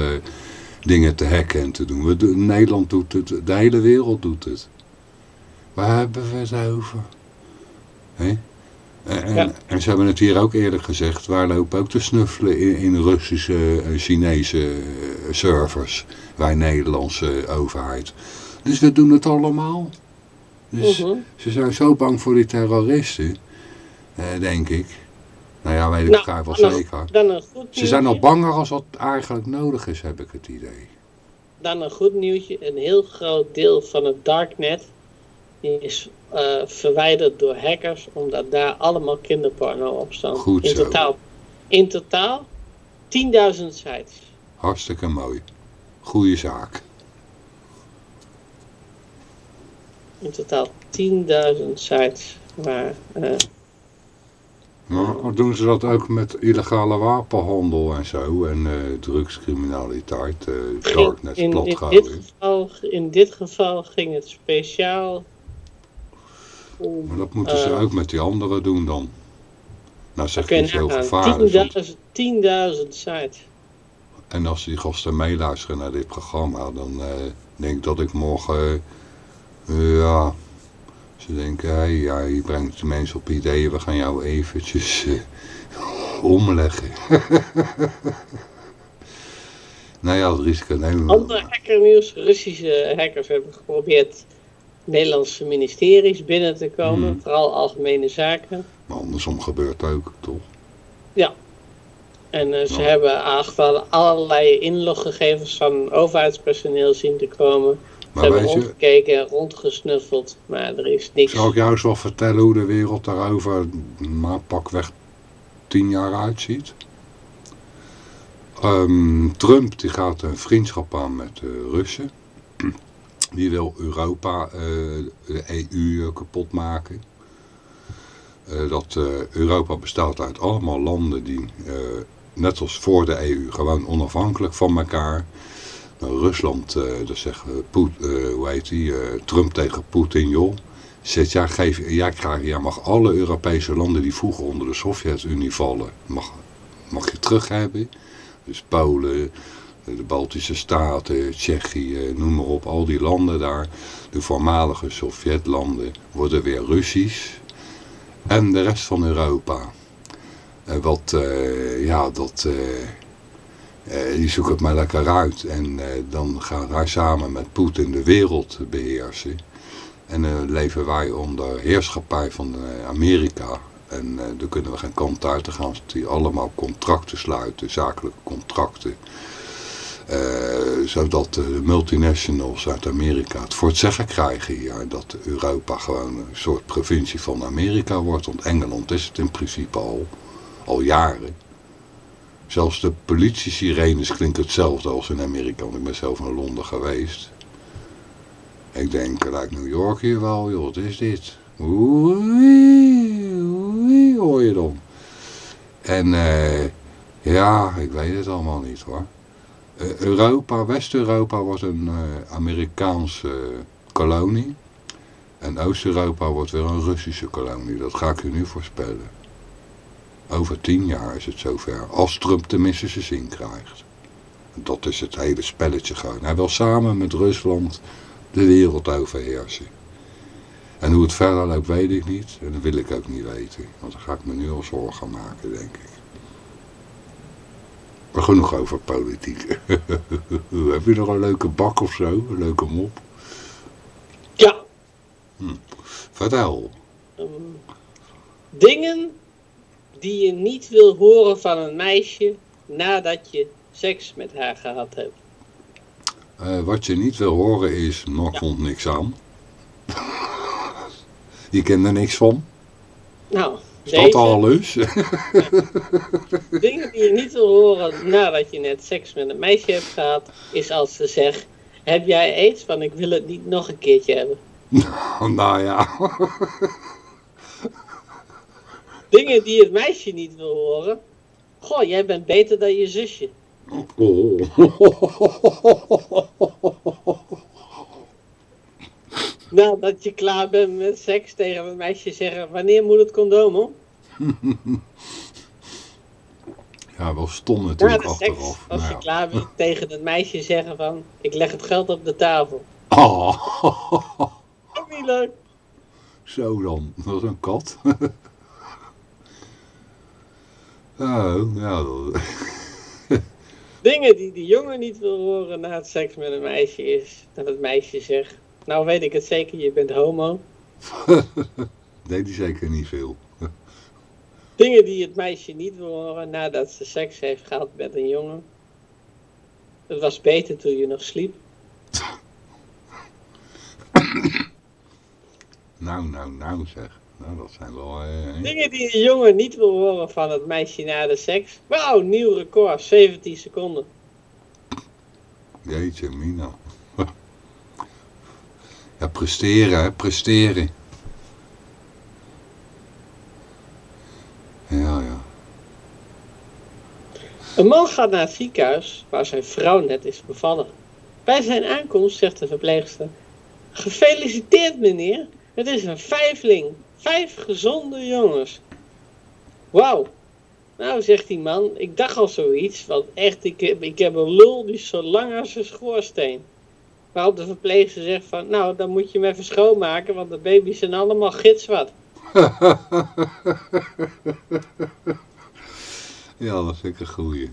dingen te hacken en te doen. We, Nederland doet het, de hele wereld doet het. Waar hebben we het over? En, en- Ja. en ze hebben het hier ook eerder gezegd, wij lopen ook te snuffelen in, in Russische en Chinese eh, servers, wij Nederlandse overheid. Dus we doen het allemaal. Dus Mhm. ze zijn zo bang voor die terroristen, eh, denk ik. Nou ja, weet ik Nou, dan- zeker. Dan een goed Ze zijn nog nieuwtje. banger als wat eigenlijk nodig is, heb ik het idee. Dan een goed nieuwtje. Een heel groot deel van het darknet is eh, verwijderd door hackers, omdat daar allemaal kinderporno op staat. Goed In zo. totaal In totaal 10.000 sites. Hartstikke mooi. Goeie zaak. In totaal 10.000 sites waar... eh, Maar doen ze dat ook met illegale wapenhandel en zo en eh, drugscriminaliteit, eh darknet in, in, platgooien? dit geval, in dit geval ging het speciaal om... Maar dat moeten ze Eh. ook met die anderen doen dan. Nou zeg Kun je je zo nagaan, gevaarlijk. want- 10.000 10.000 sites. En als die gasten meeluisteren naar dit programma, dan denk ik dat ik morgen, ja, ze denken, hé, ja, je brengt de mensen op ideeën, we gaan jou eventjes eh, omleggen. *laughs* nou ja, dat risico nemen we. Ander hackernieuws. Russische hackers hebben geprobeerd Nederlandse ministeries binnen te komen. Mhm. Vooral algemene zaken. Maar andersom gebeurt ook, toch? En eh, ze Ja. hebben achter allerlei inloggegevens van overheidspersoneel zien te komen. Maar hebben weet je, rondgekeken en rondgesnuffeld. Maar er is niks. zal ik jou eens wel vertellen hoe de wereld daarover, maar pakweg tien jaar uitziet? Ehm, Trump die gaat een vriendschap aan met de Russen. *clears throat* Die wil Europa, eh, de EU eh, kapot maken. Eh, dat eh, Europa bestaat uit allemaal landen die, eh, net als voor de EU, gewoon onafhankelijk van elkaar. Rusland, eh dat zegt eh, Poet, eh, hoe heet die, eh, Trump tegen Poetin, joh. Zegt, ja, geef, krijgt, jij mag alle Europese landen die vroeger onder de Sovjet-Unie vallen, mag, mag je terug hebben. Dus Polen, de Baltische Staten, Tsjechië, noem maar op, al die landen daar, de voormalige Sovjetlanden, worden weer Russisch. En de rest van Europa. Eh, wat, ja, dat, eh, die zoekt het maar lekker uit. En eh, dan gaat hij samen met Poetin de wereld beheersen. En dan leven wij onder heerschappij van eh, Amerika. En eh daar kunnen we geen kant uit. Dan gaan die allemaal contracten sluiten, zakelijke contracten. Eh, zodat de multinationals uit Amerika het voor het zeggen krijgen hier. Dat Europa gewoon een soort provincie van Amerika wordt. Want Engeland is het in principe al, al jaren. Zelfs de politie-sirenes klinken hetzelfde als in Amerika. Want ik ben zelf naar Londen geweest. Ik denk, lijkt New York hier wel, joh, wat is dit? Oei, oei, hoor je dan. En eh, ja, ik weet het allemaal niet hoor. Eh, Europa, West-Europa wordt een eh, Amerikaanse kolonie. En Oost-Europa wordt weer een Russische kolonie. Dat ga ik u nu voorspellen. Over tien jaar is het zover. Als Trump tenminste zijn zin krijgt. Dat is het hele spelletje gewoon. Hij wil samen met Rusland de wereld overheersen. En hoe het verder loopt weet ik niet. En dat wil ik ook niet weten. Want dan ga ik me nu al zorgen maken, denk ik. Maar genoeg over politiek. *laughs* Heb je nog een leuke bak of zo? Een leuke mop? Ja. Vertel. ehm, dingen die je niet wil horen van een meisje nadat je seks met haar gehad hebt. Eh, wat je niet wil horen is, nog Ja. komt niks aan. je kent er niks van. Nou, Is dat deze alles? *laughs* dingen die je niet wil horen nadat je net seks met een meisje hebt gehad, is als ze zegt, heb jij aids? Want ik wil het niet nog een keertje hebben. *laughs* nou ja. Dingen die het meisje niet wil horen. Goh, jij bent beter dan je zusje. Oh. Nadat je klaar bent met seks tegen een meisje zeggen, wanneer moet het condoom om? Ja, wel stom Na natuurlijk seks, achteraf. als Nou je ja. klaar bent tegen het meisje zeggen van, ik leg het geld op de tafel. Oh. Ook niet leuk. Zo dan, dat is een kat. Oh, ja. dat- *laughs* Dingen die de jongen niet wil horen na het seks met een meisje is dat het meisje zegt, nou weet ik het zeker, je bent homo. *laughs* deed hij zeker niet veel. *laughs* Dingen die het meisje niet wil horen nadat ze seks heeft gehad met een jongen. Het was beter toen je nog sliep. *coughs* Nou, nou, nou zeg. Nou, dat zijn wel... eh, Dingen die een jongen niet wil horen van het meisje na de seks. Wauw, nieuw record, 17 seconden. Jeetje, Mina. Ja, presteren, hè, presteren. Ja, ja. Een man gaat naar het ziekenhuis waar zijn vrouw net is bevallen. Bij zijn aankomst zegt de verpleegster: Gefeliciteerd meneer, het is een vijfling. Vijf gezonde jongens. Wauw. Nou, zegt die man, ik dacht al zoiets, want echt, ik heb, ik heb een lul die is zo lang als een schoorsteen. Waarop de verpleegster zegt van, nou, dan moet je hem even schoonmaken, want de baby's zijn allemaal gitzwart. *laughs* Ja, dat vind ik een goeie.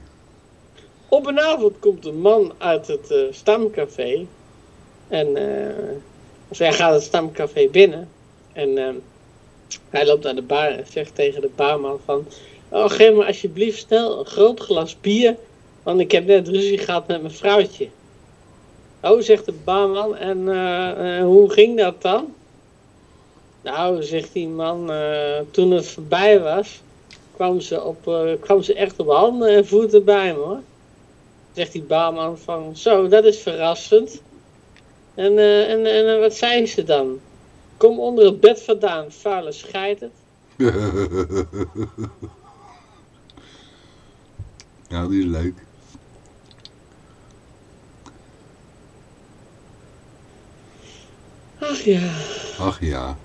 Op een avond komt een man uit het eh, stamcafé. En eh, of hij gaat het stamcafé binnen. En eh, hij loopt naar de bar en zegt tegen de barman van... Oh, geef me alsjeblieft snel een groot glas bier. Want ik heb net ruzie gehad met mijn vrouwtje. Oh, zegt de barman. En eh, eh, hoe ging dat dan? Nou, zegt die man, eh, toen het voorbij was... kwam ze, op, kwam ze echt op handen en voeten bij me hoor. Zegt die baarman van, zo, dat is verrassend. En, en, en wat zei ze dan? Kom onder het bed vandaan, vuile het. *laughs* ja, die is leuk. Ach ja, Ach ja.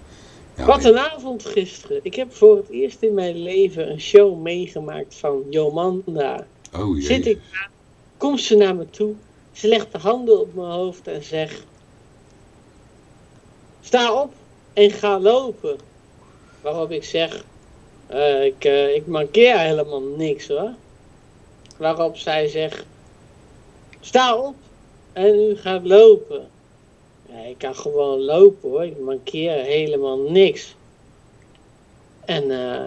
ja wat een avond gisteren. Ik heb voor het eerst in mijn leven een show meegemaakt van Jomanda. Oh jee. Zit ik daar, komt ze naar me toe, ze legt de handen op mijn hoofd en zegt... Sta op en ga lopen. Waarop ik zeg, eh, ik, eh, ik mankeer helemaal niks hoor. Waarop zij zegt, sta op en u gaat lopen. Ja, ik kan gewoon lopen hoor, ik mankeer helemaal niks. En eh.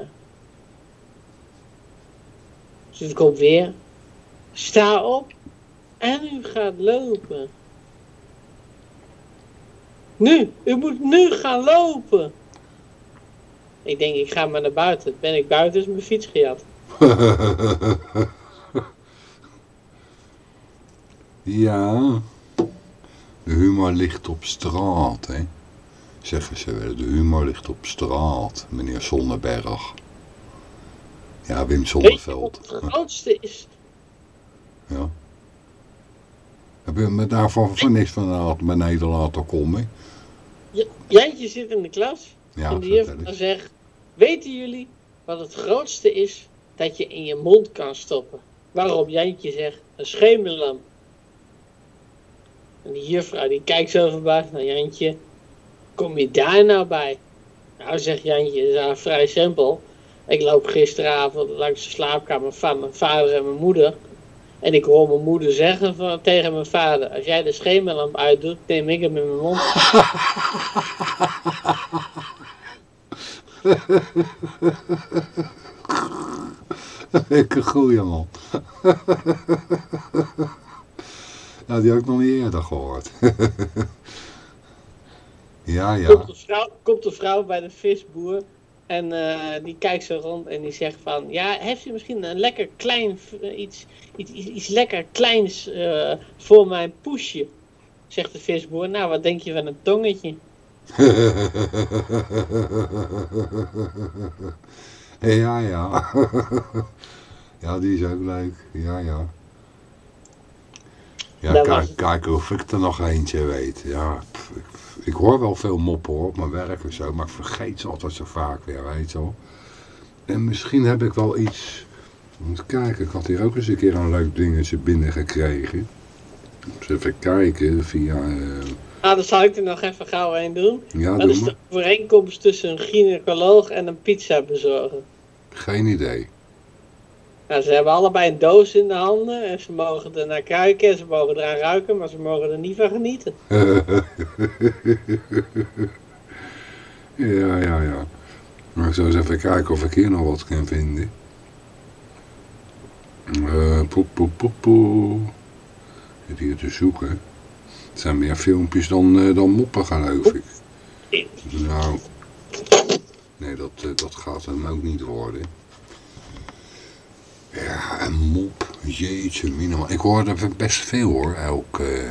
dus ik weer, sta op en u gaat lopen. Nu, u moet nu gaan lopen. Ik denk, ik ga maar naar buiten. Ben ik buiten, is mijn fiets gejat. *laughs* ja. De humor ligt op straat, hè. Zeggen ze wel. De humor ligt op straat, meneer Zonneberg. Ja, Wim Zonneveld. het grootste is? Ja. Heb je me daarvan voor niks van naar beneden laten komen? Jantje zit in de klas Ja, en die juffrouw eens. zegt... Weten jullie wat het grootste is dat je in je mond kan stoppen? Waarop Jantje zegt, een schemerlamp. En die juffrouw die kijkt zo verbaasd naar Jantje. Kom je daar nou bij? Nou, zegt Jantje, dat is eigenlijk vrij simpel. Ik loop gisteravond langs de slaapkamer van mijn vader en mijn moeder. En ik hoor mijn moeder zeggen van, tegen mijn vader... Als jij de schemerlamp uitdoet, neem ik hem in mijn mond. *laughs* Ik een goeie man. ja, die heb ik nog niet eerder gehoord. *laughs* ja, ja. Komt, de vrouw, komt de vrouw bij de visboer en eh, die kijkt zo rond en die zegt van... Ja, heeft u misschien een lekker klein, eh, iets, iets, iets, lekker kleins eh, voor mijn poesje? Zegt de visboer, nou wat denk je van een tongetje? *laughs* ja, ja. *laughs* ja, die is ook leuk. Ja, ja. Ja, kijk, kijk of ik er nog eentje weet. Ja, pff, ik, ik hoor wel veel moppen hoor, op mijn werk en zo, maar ik vergeet ze altijd zo vaak weer, weet je wel. En misschien heb ik wel iets... Moet kijken, ik had hier ook eens een keer een leuk dingetje binnengekregen. Dus even kijken via... eh, Nou, dan zal ik er nog even gauw een doen. ja, Dat doe is de overeenkomst tussen een gynaecoloog en een pizza bezorger. Geen idee. Nou, ze hebben allebei een doos in de handen en ze mogen er naar kijken en ze mogen eraan ruiken, maar ze mogen er niet van genieten. *laughs* ja, ja, ja. Maar ik zal eens even kijken of ik hier nog wat kan vinden. Eh poe, poe, poe, poe. Zit hier te zoeken. Het zijn meer filmpjes dan, eh, dan moppen, geloof ik. Nou. Nee, nee, dat, eh, dat gaat hem ook niet worden. Ja, en mop, jeetje, minimaal. Ik hoor er best veel hoor, elke,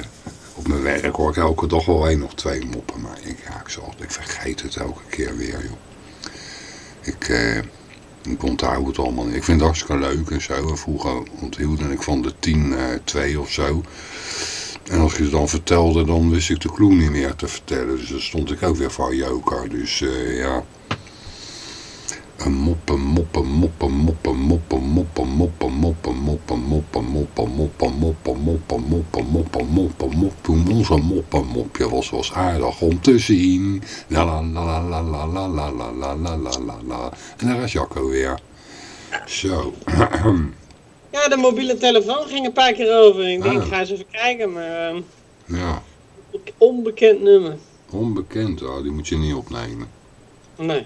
op mijn werk hoor ik elke dag wel één of twee moppen. Maar ik, ja, ik, zal, ik vergeet het elke keer weer, joh. Ik, eh, ik onthoud het allemaal niet. Ik vind het hartstikke leuk en zo. En vroeger onthield ik van de tien eh, twee of zo. En als je het dan vertelde, dan wist ik de clue niet meer te vertellen. Dus dan stond ik ook weer voor joker. Dus eh, ja... Moppen, moppen, moppen, moppen, moppen, moppen, moppen, moppen, moppen, moppen, moppen, moppen, moppen, moppen, moppen, moppen, moppen, moppen. Onze moppenmopje was was aardig om te zien. La la la la la la la la la la la la la. En daar is Jacco weer. Zo. Ja, de mobiele telefoon ging een paar keer over. Ik denk, Ah. ik ga eens even kijken, maar uh, Ja, onbekend nummer. onbekend, oh, die moet je niet opnemen. Nee.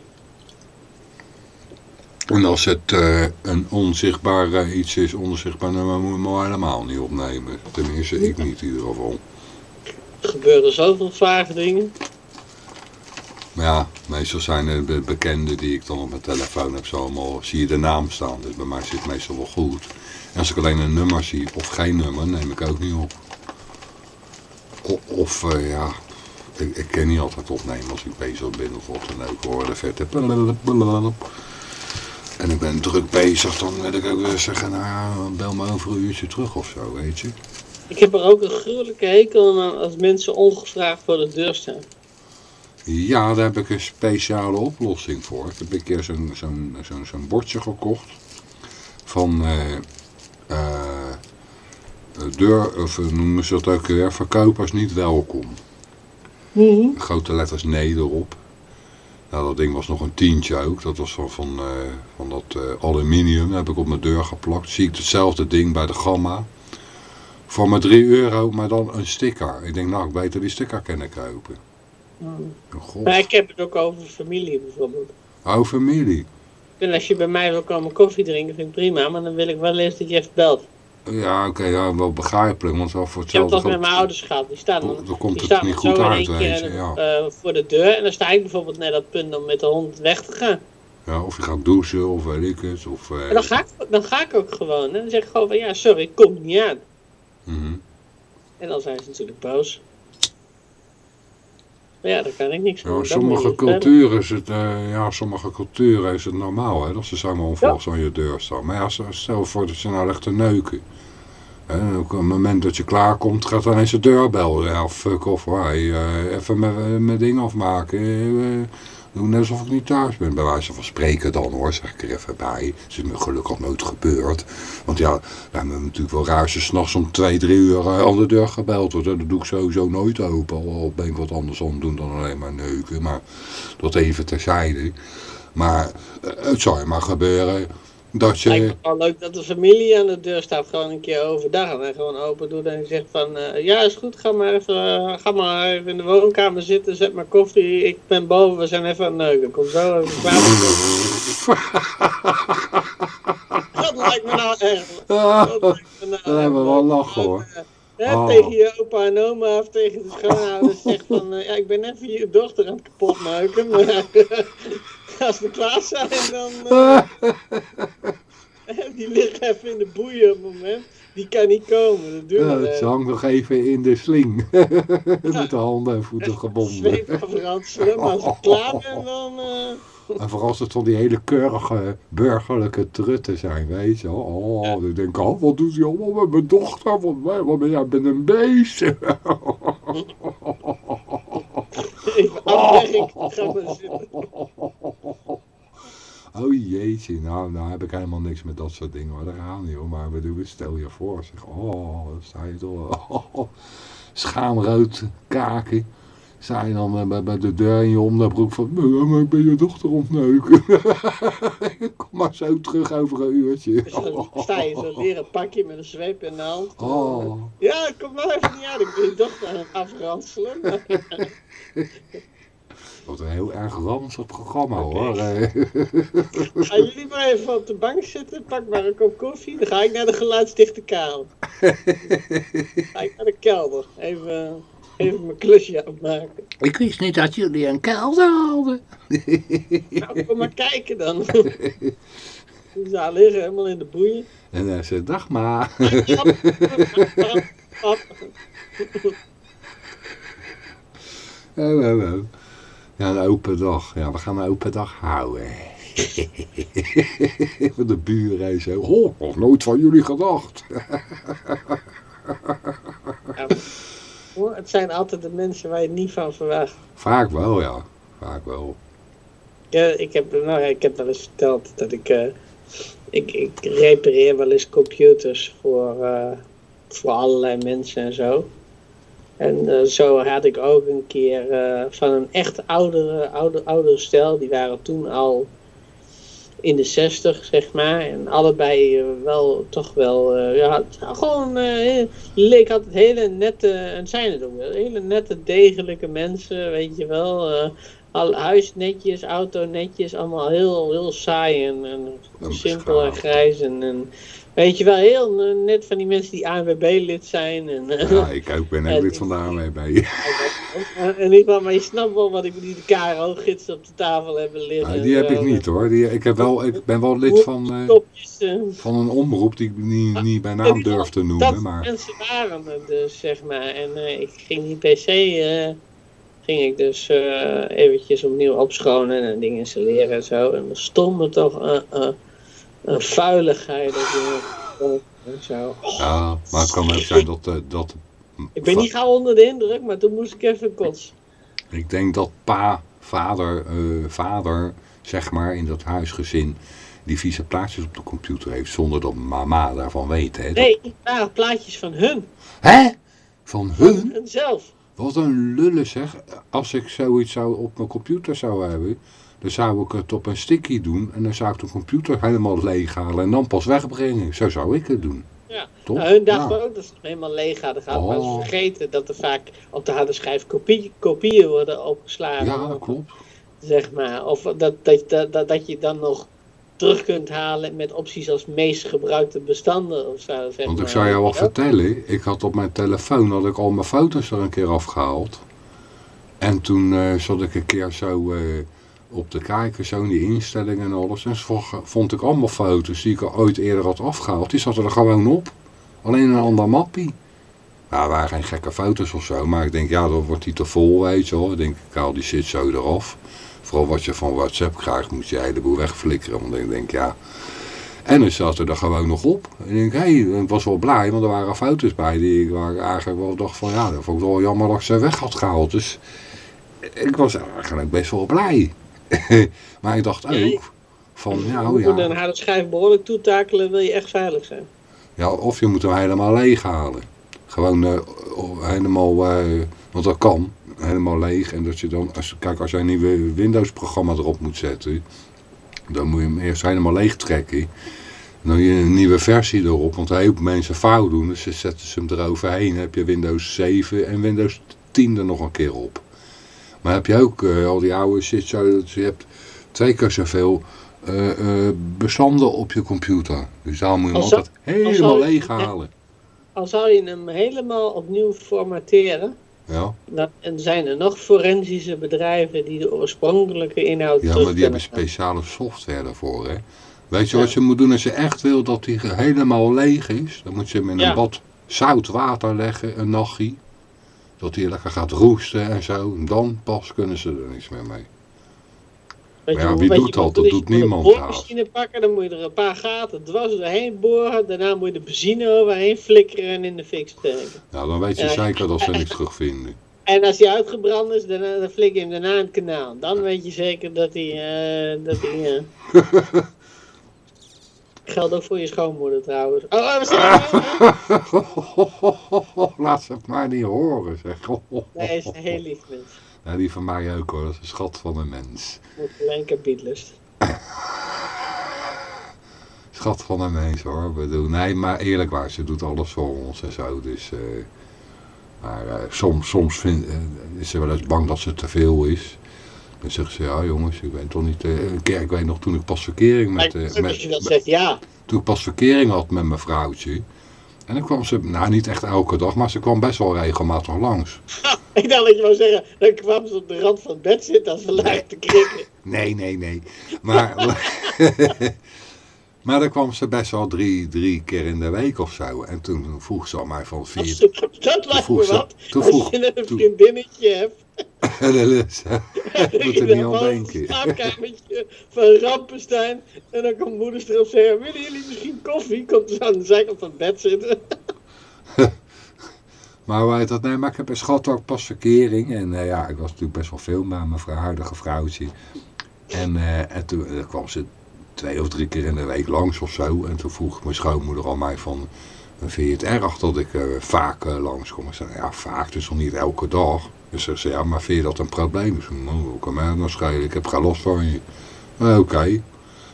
En als het uh, een onzichtbaar uh, iets is, onzichtbaar nummer, moet je hem al helemaal niet opnemen. Tenminste, ik niet in ieder geval. Er gebeuren zoveel vage dingen. Ja, meestal zijn het de bekenden die ik dan op mijn telefoon heb, zo allemaal, zie je de naam staan. Dus bij mij zit het meestal wel goed. En als ik alleen een nummer zie, of geen nummer, neem ik ook niet op. O, of, uh, ja, ik, ik kan niet altijd opnemen als ik bezig ben of wat dan ook. Hoor, de vette en ik ben druk bezig, dan wil ik ook weer zeggen, nou, bel me over een uurtje terug of zo, weet je. Ik heb er ook een gruwelijke hekel aan als mensen ongevraagd voor de deur staan. Ja, daar heb ik een speciale oplossing voor. Ik heb een keer zo'n zo'n zo'n zo'n bordje gekocht van uh, uh, deur, of noemen ze dat ook weer, verkopers niet welkom. Mm -hmm. Grote letters nee erop. Nou, dat ding was nog een tientje ook. Dat was van, van, uh, van dat uh, aluminium. Dat heb ik op mijn deur geplakt. Zie ik hetzelfde ding bij de Gamma. Voor maar 3 euro, maar dan een sticker. Ik denk, nou, ik beter die sticker kunnen kopen. Mm. Oh, maar ik heb het ook over familie bijvoorbeeld. Oh, familie. En als je bij mij wil komen koffie drinken, vind ik prima. Maar dan wil ik wel eens dat je even belt. Ja, oké, okay, ja, wel begrijpelijk, want wel voor Ik heb dat met mijn ouders gehad. Die staan dan, dan komt die staan niet goed zo uit, weet je, ja. uh, voor de deur. En dan sta ik bijvoorbeeld net dat punt om met de hond weg te gaan. Ja, of je gaat douchen, of weet ik het. Of, uh... En dan ga, ik, dan ga ik ook gewoon. En dan zeg ik gewoon van, ja, sorry, ik kom niet aan. Mm -hmm. En dan zijn ze natuurlijk boos. Maar ja, daar kan ik niks aan ja, sommige culturen is het, uh, ja, sommige culturen is het normaal, hè, dat ze zomaar onverwachts ja. aan je deur staan. Maar ja, stel voor dat ze nou echt te neuken. Op het moment dat je klaarkomt, gaat dan eens de deurbel. Ja, fuck off, uh, even mijn, mijn ding afmaken. Uh, doe net alsof ik niet thuis ben. Bij wijze van spreken dan hoor, zeg ik er even bij. Het is me gelukkig nooit gebeurd. Want ja, we hebben natuurlijk wel raar je s'nachts om twee, drie uur aan de deur gebeld wordt. Dat doe ik sowieso nooit open. Al ben ik wat anders aan doen dan alleen maar neuken. Maar dat even terzijde. Maar het zou je maar gebeuren dat je... Lijkt me wel leuk dat de familie aan de deur staat, gewoon een keer overdag en gewoon open doet en zegt van, uh, ja is goed, ga maar, even, uh, ga maar even in de woonkamer zitten, zet maar koffie, ik ben boven, we zijn even aan het neuken, kom zo even *laughs* klaar. dat lijkt me nou echt. *laughs* Dat lijkt me nou Dan hebben we wel lachen hoor. Ja, oh. Tegen je opa en oma of tegen de *laughs* schoonouders zegt van, uh, ja ik ben even je dochter aan het kapotmaken, maar *laughs* als we klaar zijn dan... Uh, *laughs* *laughs* die ligt even in de boeien op het moment. Die kan niet komen. Dat duurt ja, het hangt nog even in de sling. Met de handen en voeten gebonden. Zweep verranselen, maar als ik klaar ben dan... Uh... En vooral als het van die hele keurige burgerlijke trutten zijn, weet je wel. Oh, ja. ik denk, oh, wat doet hij allemaal met mijn dochter? Want wat ben jij ben een beest. Even afweg, ik ga maar zitten. Oh jeetje, nou, nou heb ik helemaal niks met dat soort dingen hoor, daar gaan hoor. Maar bedoel, stel je voor, zeg, oh, dan sta je toch, *laughs* oh, schaamrood kaken. Sta je dan bij, bij de deur in je onderbroek van, maar ik ben je dochter ontneuken. *laughs* Kom maar zo terug over een uurtje. Dus dan sta je zo'n leren pakje met een zweep in de hand. Oh. Ja, kom maar even niet uit, ik ben je dochter aan het afranselen. *laughs* Wat een heel erg ranzig programma hoor. Gaan jullie maar even op de bank zitten, pak maar een kop koffie, dan ga ik naar de geluidsdichte kamer. *laughs* ga ik naar de kelder, even... Even mijn klusje afmaken. Ik wist niet dat jullie een kelder hadden. Nou, kom maar kijken dan. Ze daar liggen helemaal in de boeien. En hij zei, dag ma. Oh, oh, oh. Ja, een open dag. Ja, we gaan een open dag houden. *laughs* Met de buren en zo. Oh, nog nooit van jullie gedacht. Ja, hoor, het zijn altijd de mensen waar je het niet van verwacht. Vaak wel, ja. Vaak wel. Ja, ik, heb, nou, ik heb wel eens verteld dat ik, eh, ik, ik repareer wel eens computers voor, eh, voor allerlei mensen en zo. En eh, zo had ik ook een keer eh, van een echt oudere, oude, oudere stel, die waren toen al in de 60, zeg maar. En allebei eh, wel, toch wel, ja, gewoon, leek altijd hele nette, en zijn het ook wel, hele nette, degelijke mensen, weet je wel. al, huis netjes, auto netjes, allemaal heel, heel saai en, en simpel en grijs. En, en weet je wel, heel eh, net van die mensen die ANWB-lid zijn. En, eh, Ja, ik ook ben ook lid die- van de ANWB. in ieder geval, maar je snapt wel wat ik die de KRO-gids op de tafel hebben liggen. Nou, die heb ik niet hoor. Die, ik, heb wel, ik ben wel lid van, eh, eh, van een omroep die ik niet, niet bij naam durf te dat noemen. Maar mensen waren er dus, zeg maar. En eh, ik ging die PC, eh, ging ik dus eh, eventjes opnieuw opschonen en dingen installeren en zo. En er stonden toch eh, eh, een vuiligheid op en zo. ja, maar het kan ook zijn dat... eh, dat Ik ben niet gauw onder de indruk, maar toen moest ik even kotsen. Ik denk dat pa, vader, eh, vader, zeg maar, in dat huisgezin die vieze plaatjes op de computer heeft zonder dat mama daarvan weet. Hè? Dat- Nee, het waren plaatjes van hun. Hè? Van hun? Hun zelf. Wat een lullen zeg. Als ik zoiets zou op mijn computer zou hebben, dan zou ik het op een sticky doen en dan zou ik de computer helemaal leeghalen en dan pas wegbrengen. Zo zou ik het doen. Ja. Toch? Nou, hun dachten Ja. ook dat ze het helemaal leeg hadden gehad. Maar ze Oh. vergeten dat er vaak op de harde schijf kopie, kopieën worden opgeslagen. Ja, dat klopt. Zeg maar. Of dat, dat, dat, dat, je dan nog terug kunt halen met opties als meest gebruikte bestanden of zo. Zeg Want ik maar. zou jou wat Ja. vertellen. Ik had op mijn telefoon had ik al mijn foto's er een keer afgehaald. En toen eh, zat ik een keer zo eh, op te kijken, zo in die instellingen en alles. En vo- vond ik allemaal foto's die ik al ooit eerder had afgehaald. Die zaten er gewoon op. Alleen een ander mappie. Nou, waren geen gekke foto's of zo. Maar ik denk, ja, dan wordt die te vol, weet je. Ik denk, ik haal die shit zo eraf. Vooral wat je van WhatsApp krijgt, moet je een heleboel wegflikkeren. Want ik denk, ja... En dan zat er gewoon nog op. En ik denk, hé, hey, ik was wel blij, want er waren foto's bij die ik eigenlijk wel dacht van, ja, dat vond ik wel jammer dat ik ze weg had gehaald. Dus ik was eigenlijk best wel blij. *laughs* maar ik dacht ook van, je nou moet een ja, harde schijf behoorlijk toetakelen, wil je echt veilig zijn. ja, of je moet hem helemaal leeg halen. Gewoon eh, helemaal, eh, want dat kan, helemaal leeg. En dat je dan, als, kijk, als jij een nieuwe Windows programma erop moet zetten, dan moet je hem eerst helemaal leeg trekken. En dan je een nieuwe versie erop, want heel veel mensen fout doen. Dus ze zetten ze hem eroverheen. Dan heb je Windows 7 en Windows 10 er nog een keer op. Maar heb je ook eh, al die oude shit, zo, dat je hebt twee keer zoveel eh, eh, bestanden op je computer. Dus daar moet je hem Als zo- altijd helemaal leeg halen. Al zou je hem helemaal opnieuw formateren, Ja, dan en zijn er nog forensische bedrijven die de oorspronkelijke inhoud ja maar die hebben speciale software daarvoor. Hè? Weet je Ja. wat je moet doen als je echt wil dat hij helemaal leeg is? Dan moet je hem in Ja. een bad zout water leggen, een nachtje. Dat hij lekker gaat roesten en zo. En dan pas kunnen ze er niks meer mee. Weet Maar ja, wie doet dat? Dat er is? doet Je moet niemand een boormachine pakken, dan moet je er een paar gaten dwars doorheen boren. Daarna moet je de benzine overheen flikkeren en in de fik steken. Nou, dan weet je Ja. zeker dat ze *laughs* niks terugvinden. En als hij uitgebrand is, dan, dan flik je hem daarna in het kanaal. Dan weet je zeker dat hij... eh, dat hij eh, *laughs* Geldt ook voor je schoonmoeder trouwens. Oh, oh, we zijn... *laughs* Laat ze het maar niet horen, zeg. Nee, is een heel lief mens. Die van mij ook hoor, dat is een schat van een mens. Moet alleen kapietlust. *laughs* Schat van een mens hoor. Bedoel, nee, maar eerlijk waar, ze doet alles voor ons en zo. Dus, eh, maar eh, soms, soms vind, eh, is ze wel eens bang dat ze te veel is. Dan zegt ze, ja jongens, ik weet toch niet... eh, ik weet nog toen ik pas verkering met... Als je met dat zegt, ja. toen ik pas verkering had met mijn vrouwtje. En dan kwam ze, nou niet echt elke dag, maar ze kwam best wel regelmatig langs. *laughs* Ik dacht dat je wou zeggen, dan kwam ze op de rand van het bed zitten als we lagen te krikken. *laughs* Nee, nee, nee. Maar, *laughs* maar dan kwam ze best wel drie, drie keer in de week of zo. En toen vroeg ze aan mij van vier... Als ze- Dat lijkt me ze- wat. toen Als vroeg- je net een toen- vriendinnetje hebt. Ik *laughs* *laughs* moet er niet aan denken. slaapkamertje van Rampenstein. En dan komt moeder erop zeggen, willen jullie misschien koffie? Komt ze aan de zijkant van het bed zitten. *laughs* Maar heet dat? Nee, maar ik heb een schat ook pas verkering. En eh, ja, ik was natuurlijk best wel veel bij mijn huidige vrouwtje. En, eh, en toen eh, kwam ze twee of drie keer in de week langs of zo. En toen vroeg mijn schoonmoeder aan mij van... Vind je het erg dat ik vaak eh, langskom? Ik zei, ja, vaak, dus nog niet elke dag. Dus ze zei, ja, maar vind je dat een probleem? Ik zei, nou, hoe kan mij dat nou schelen? Ik heb geen van je. "Eh, Oké.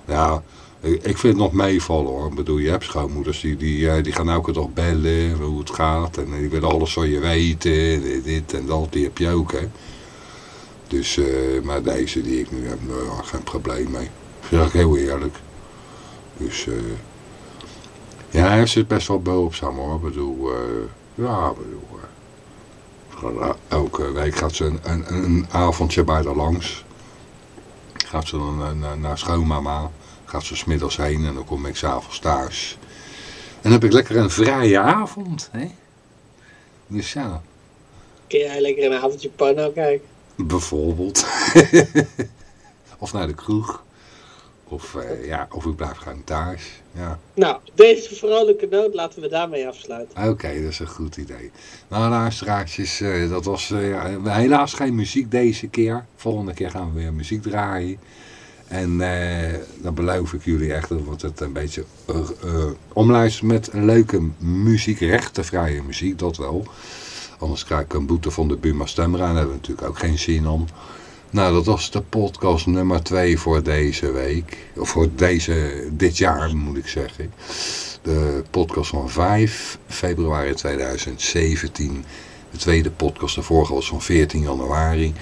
Ja, ik, vind het nog meevallen hoor. Ik bedoel, je hebt schoonmoeders die, die, eh, die gaan elke dag bellen hoe het gaat. En die willen alles van je weten. Dit, en dat, die heb je ook hè. Dus, eh, maar deze die ik nu heb, nou, ja, geen probleem mee. Zeg ik heel eerlijk. Dus, eh ja, hij zit best wel behulpzaam hoor. Ik bedoel, eh, ja, bedoel... eh, elke week gaat ze een, een, een avondje bij haar langs. Gaat ze dan eh, naar, naar schoonmama. Gaat ze smiddags heen en dan kom ik s'avonds thuis. En dan heb ik lekker een vrije avond. Hè? Dus ja, Kun jij lekker een avondje porno kijken? bijvoorbeeld. *laughs* of naar de kroeg. Of, eh, ja, of ik blijf gewoon thuis. Ja. Nou, deze vrolijke noot laten we daarmee afsluiten. Oké, dat is een goed idee. Nou, luisteraartjes, eh, dat was eh, helaas geen muziek deze keer. Volgende keer gaan we weer muziek draaien. En dan beloof ik jullie echt dat wordt het een beetje uh, uh, omlijst met leuke muziek, rechtenvrije muziek, dat wel. Anders krijg ik een boete van de Buma Stemra en daar hebben we natuurlijk ook geen zin om. Nou, dat was de podcast nummer 2 voor deze week. Of voor deze, dit jaar moet ik zeggen. De podcast van 5 februari 2017. De tweede podcast, de vorige was van 14 januari.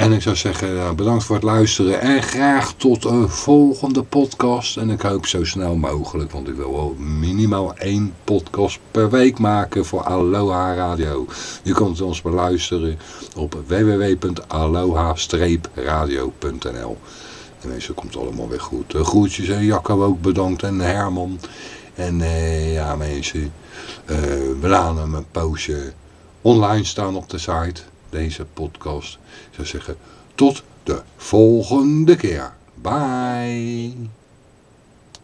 En ik zou zeggen, bedankt voor het luisteren en graag tot een volgende podcast. En ik hoop zo snel mogelijk, want ik wil wel minimaal één podcast per week maken voor Aloha Radio. Je kunt ons beluisteren op www.aloha-radio.nl En meestal komt allemaal weer goed. De groetjes en Jacco ook bedankt en Herman. En eh, ja mensen, uh, we laten hem een poosje online staan op de site, deze podcast. Ik zou zeggen, tot de volgende keer. Bye.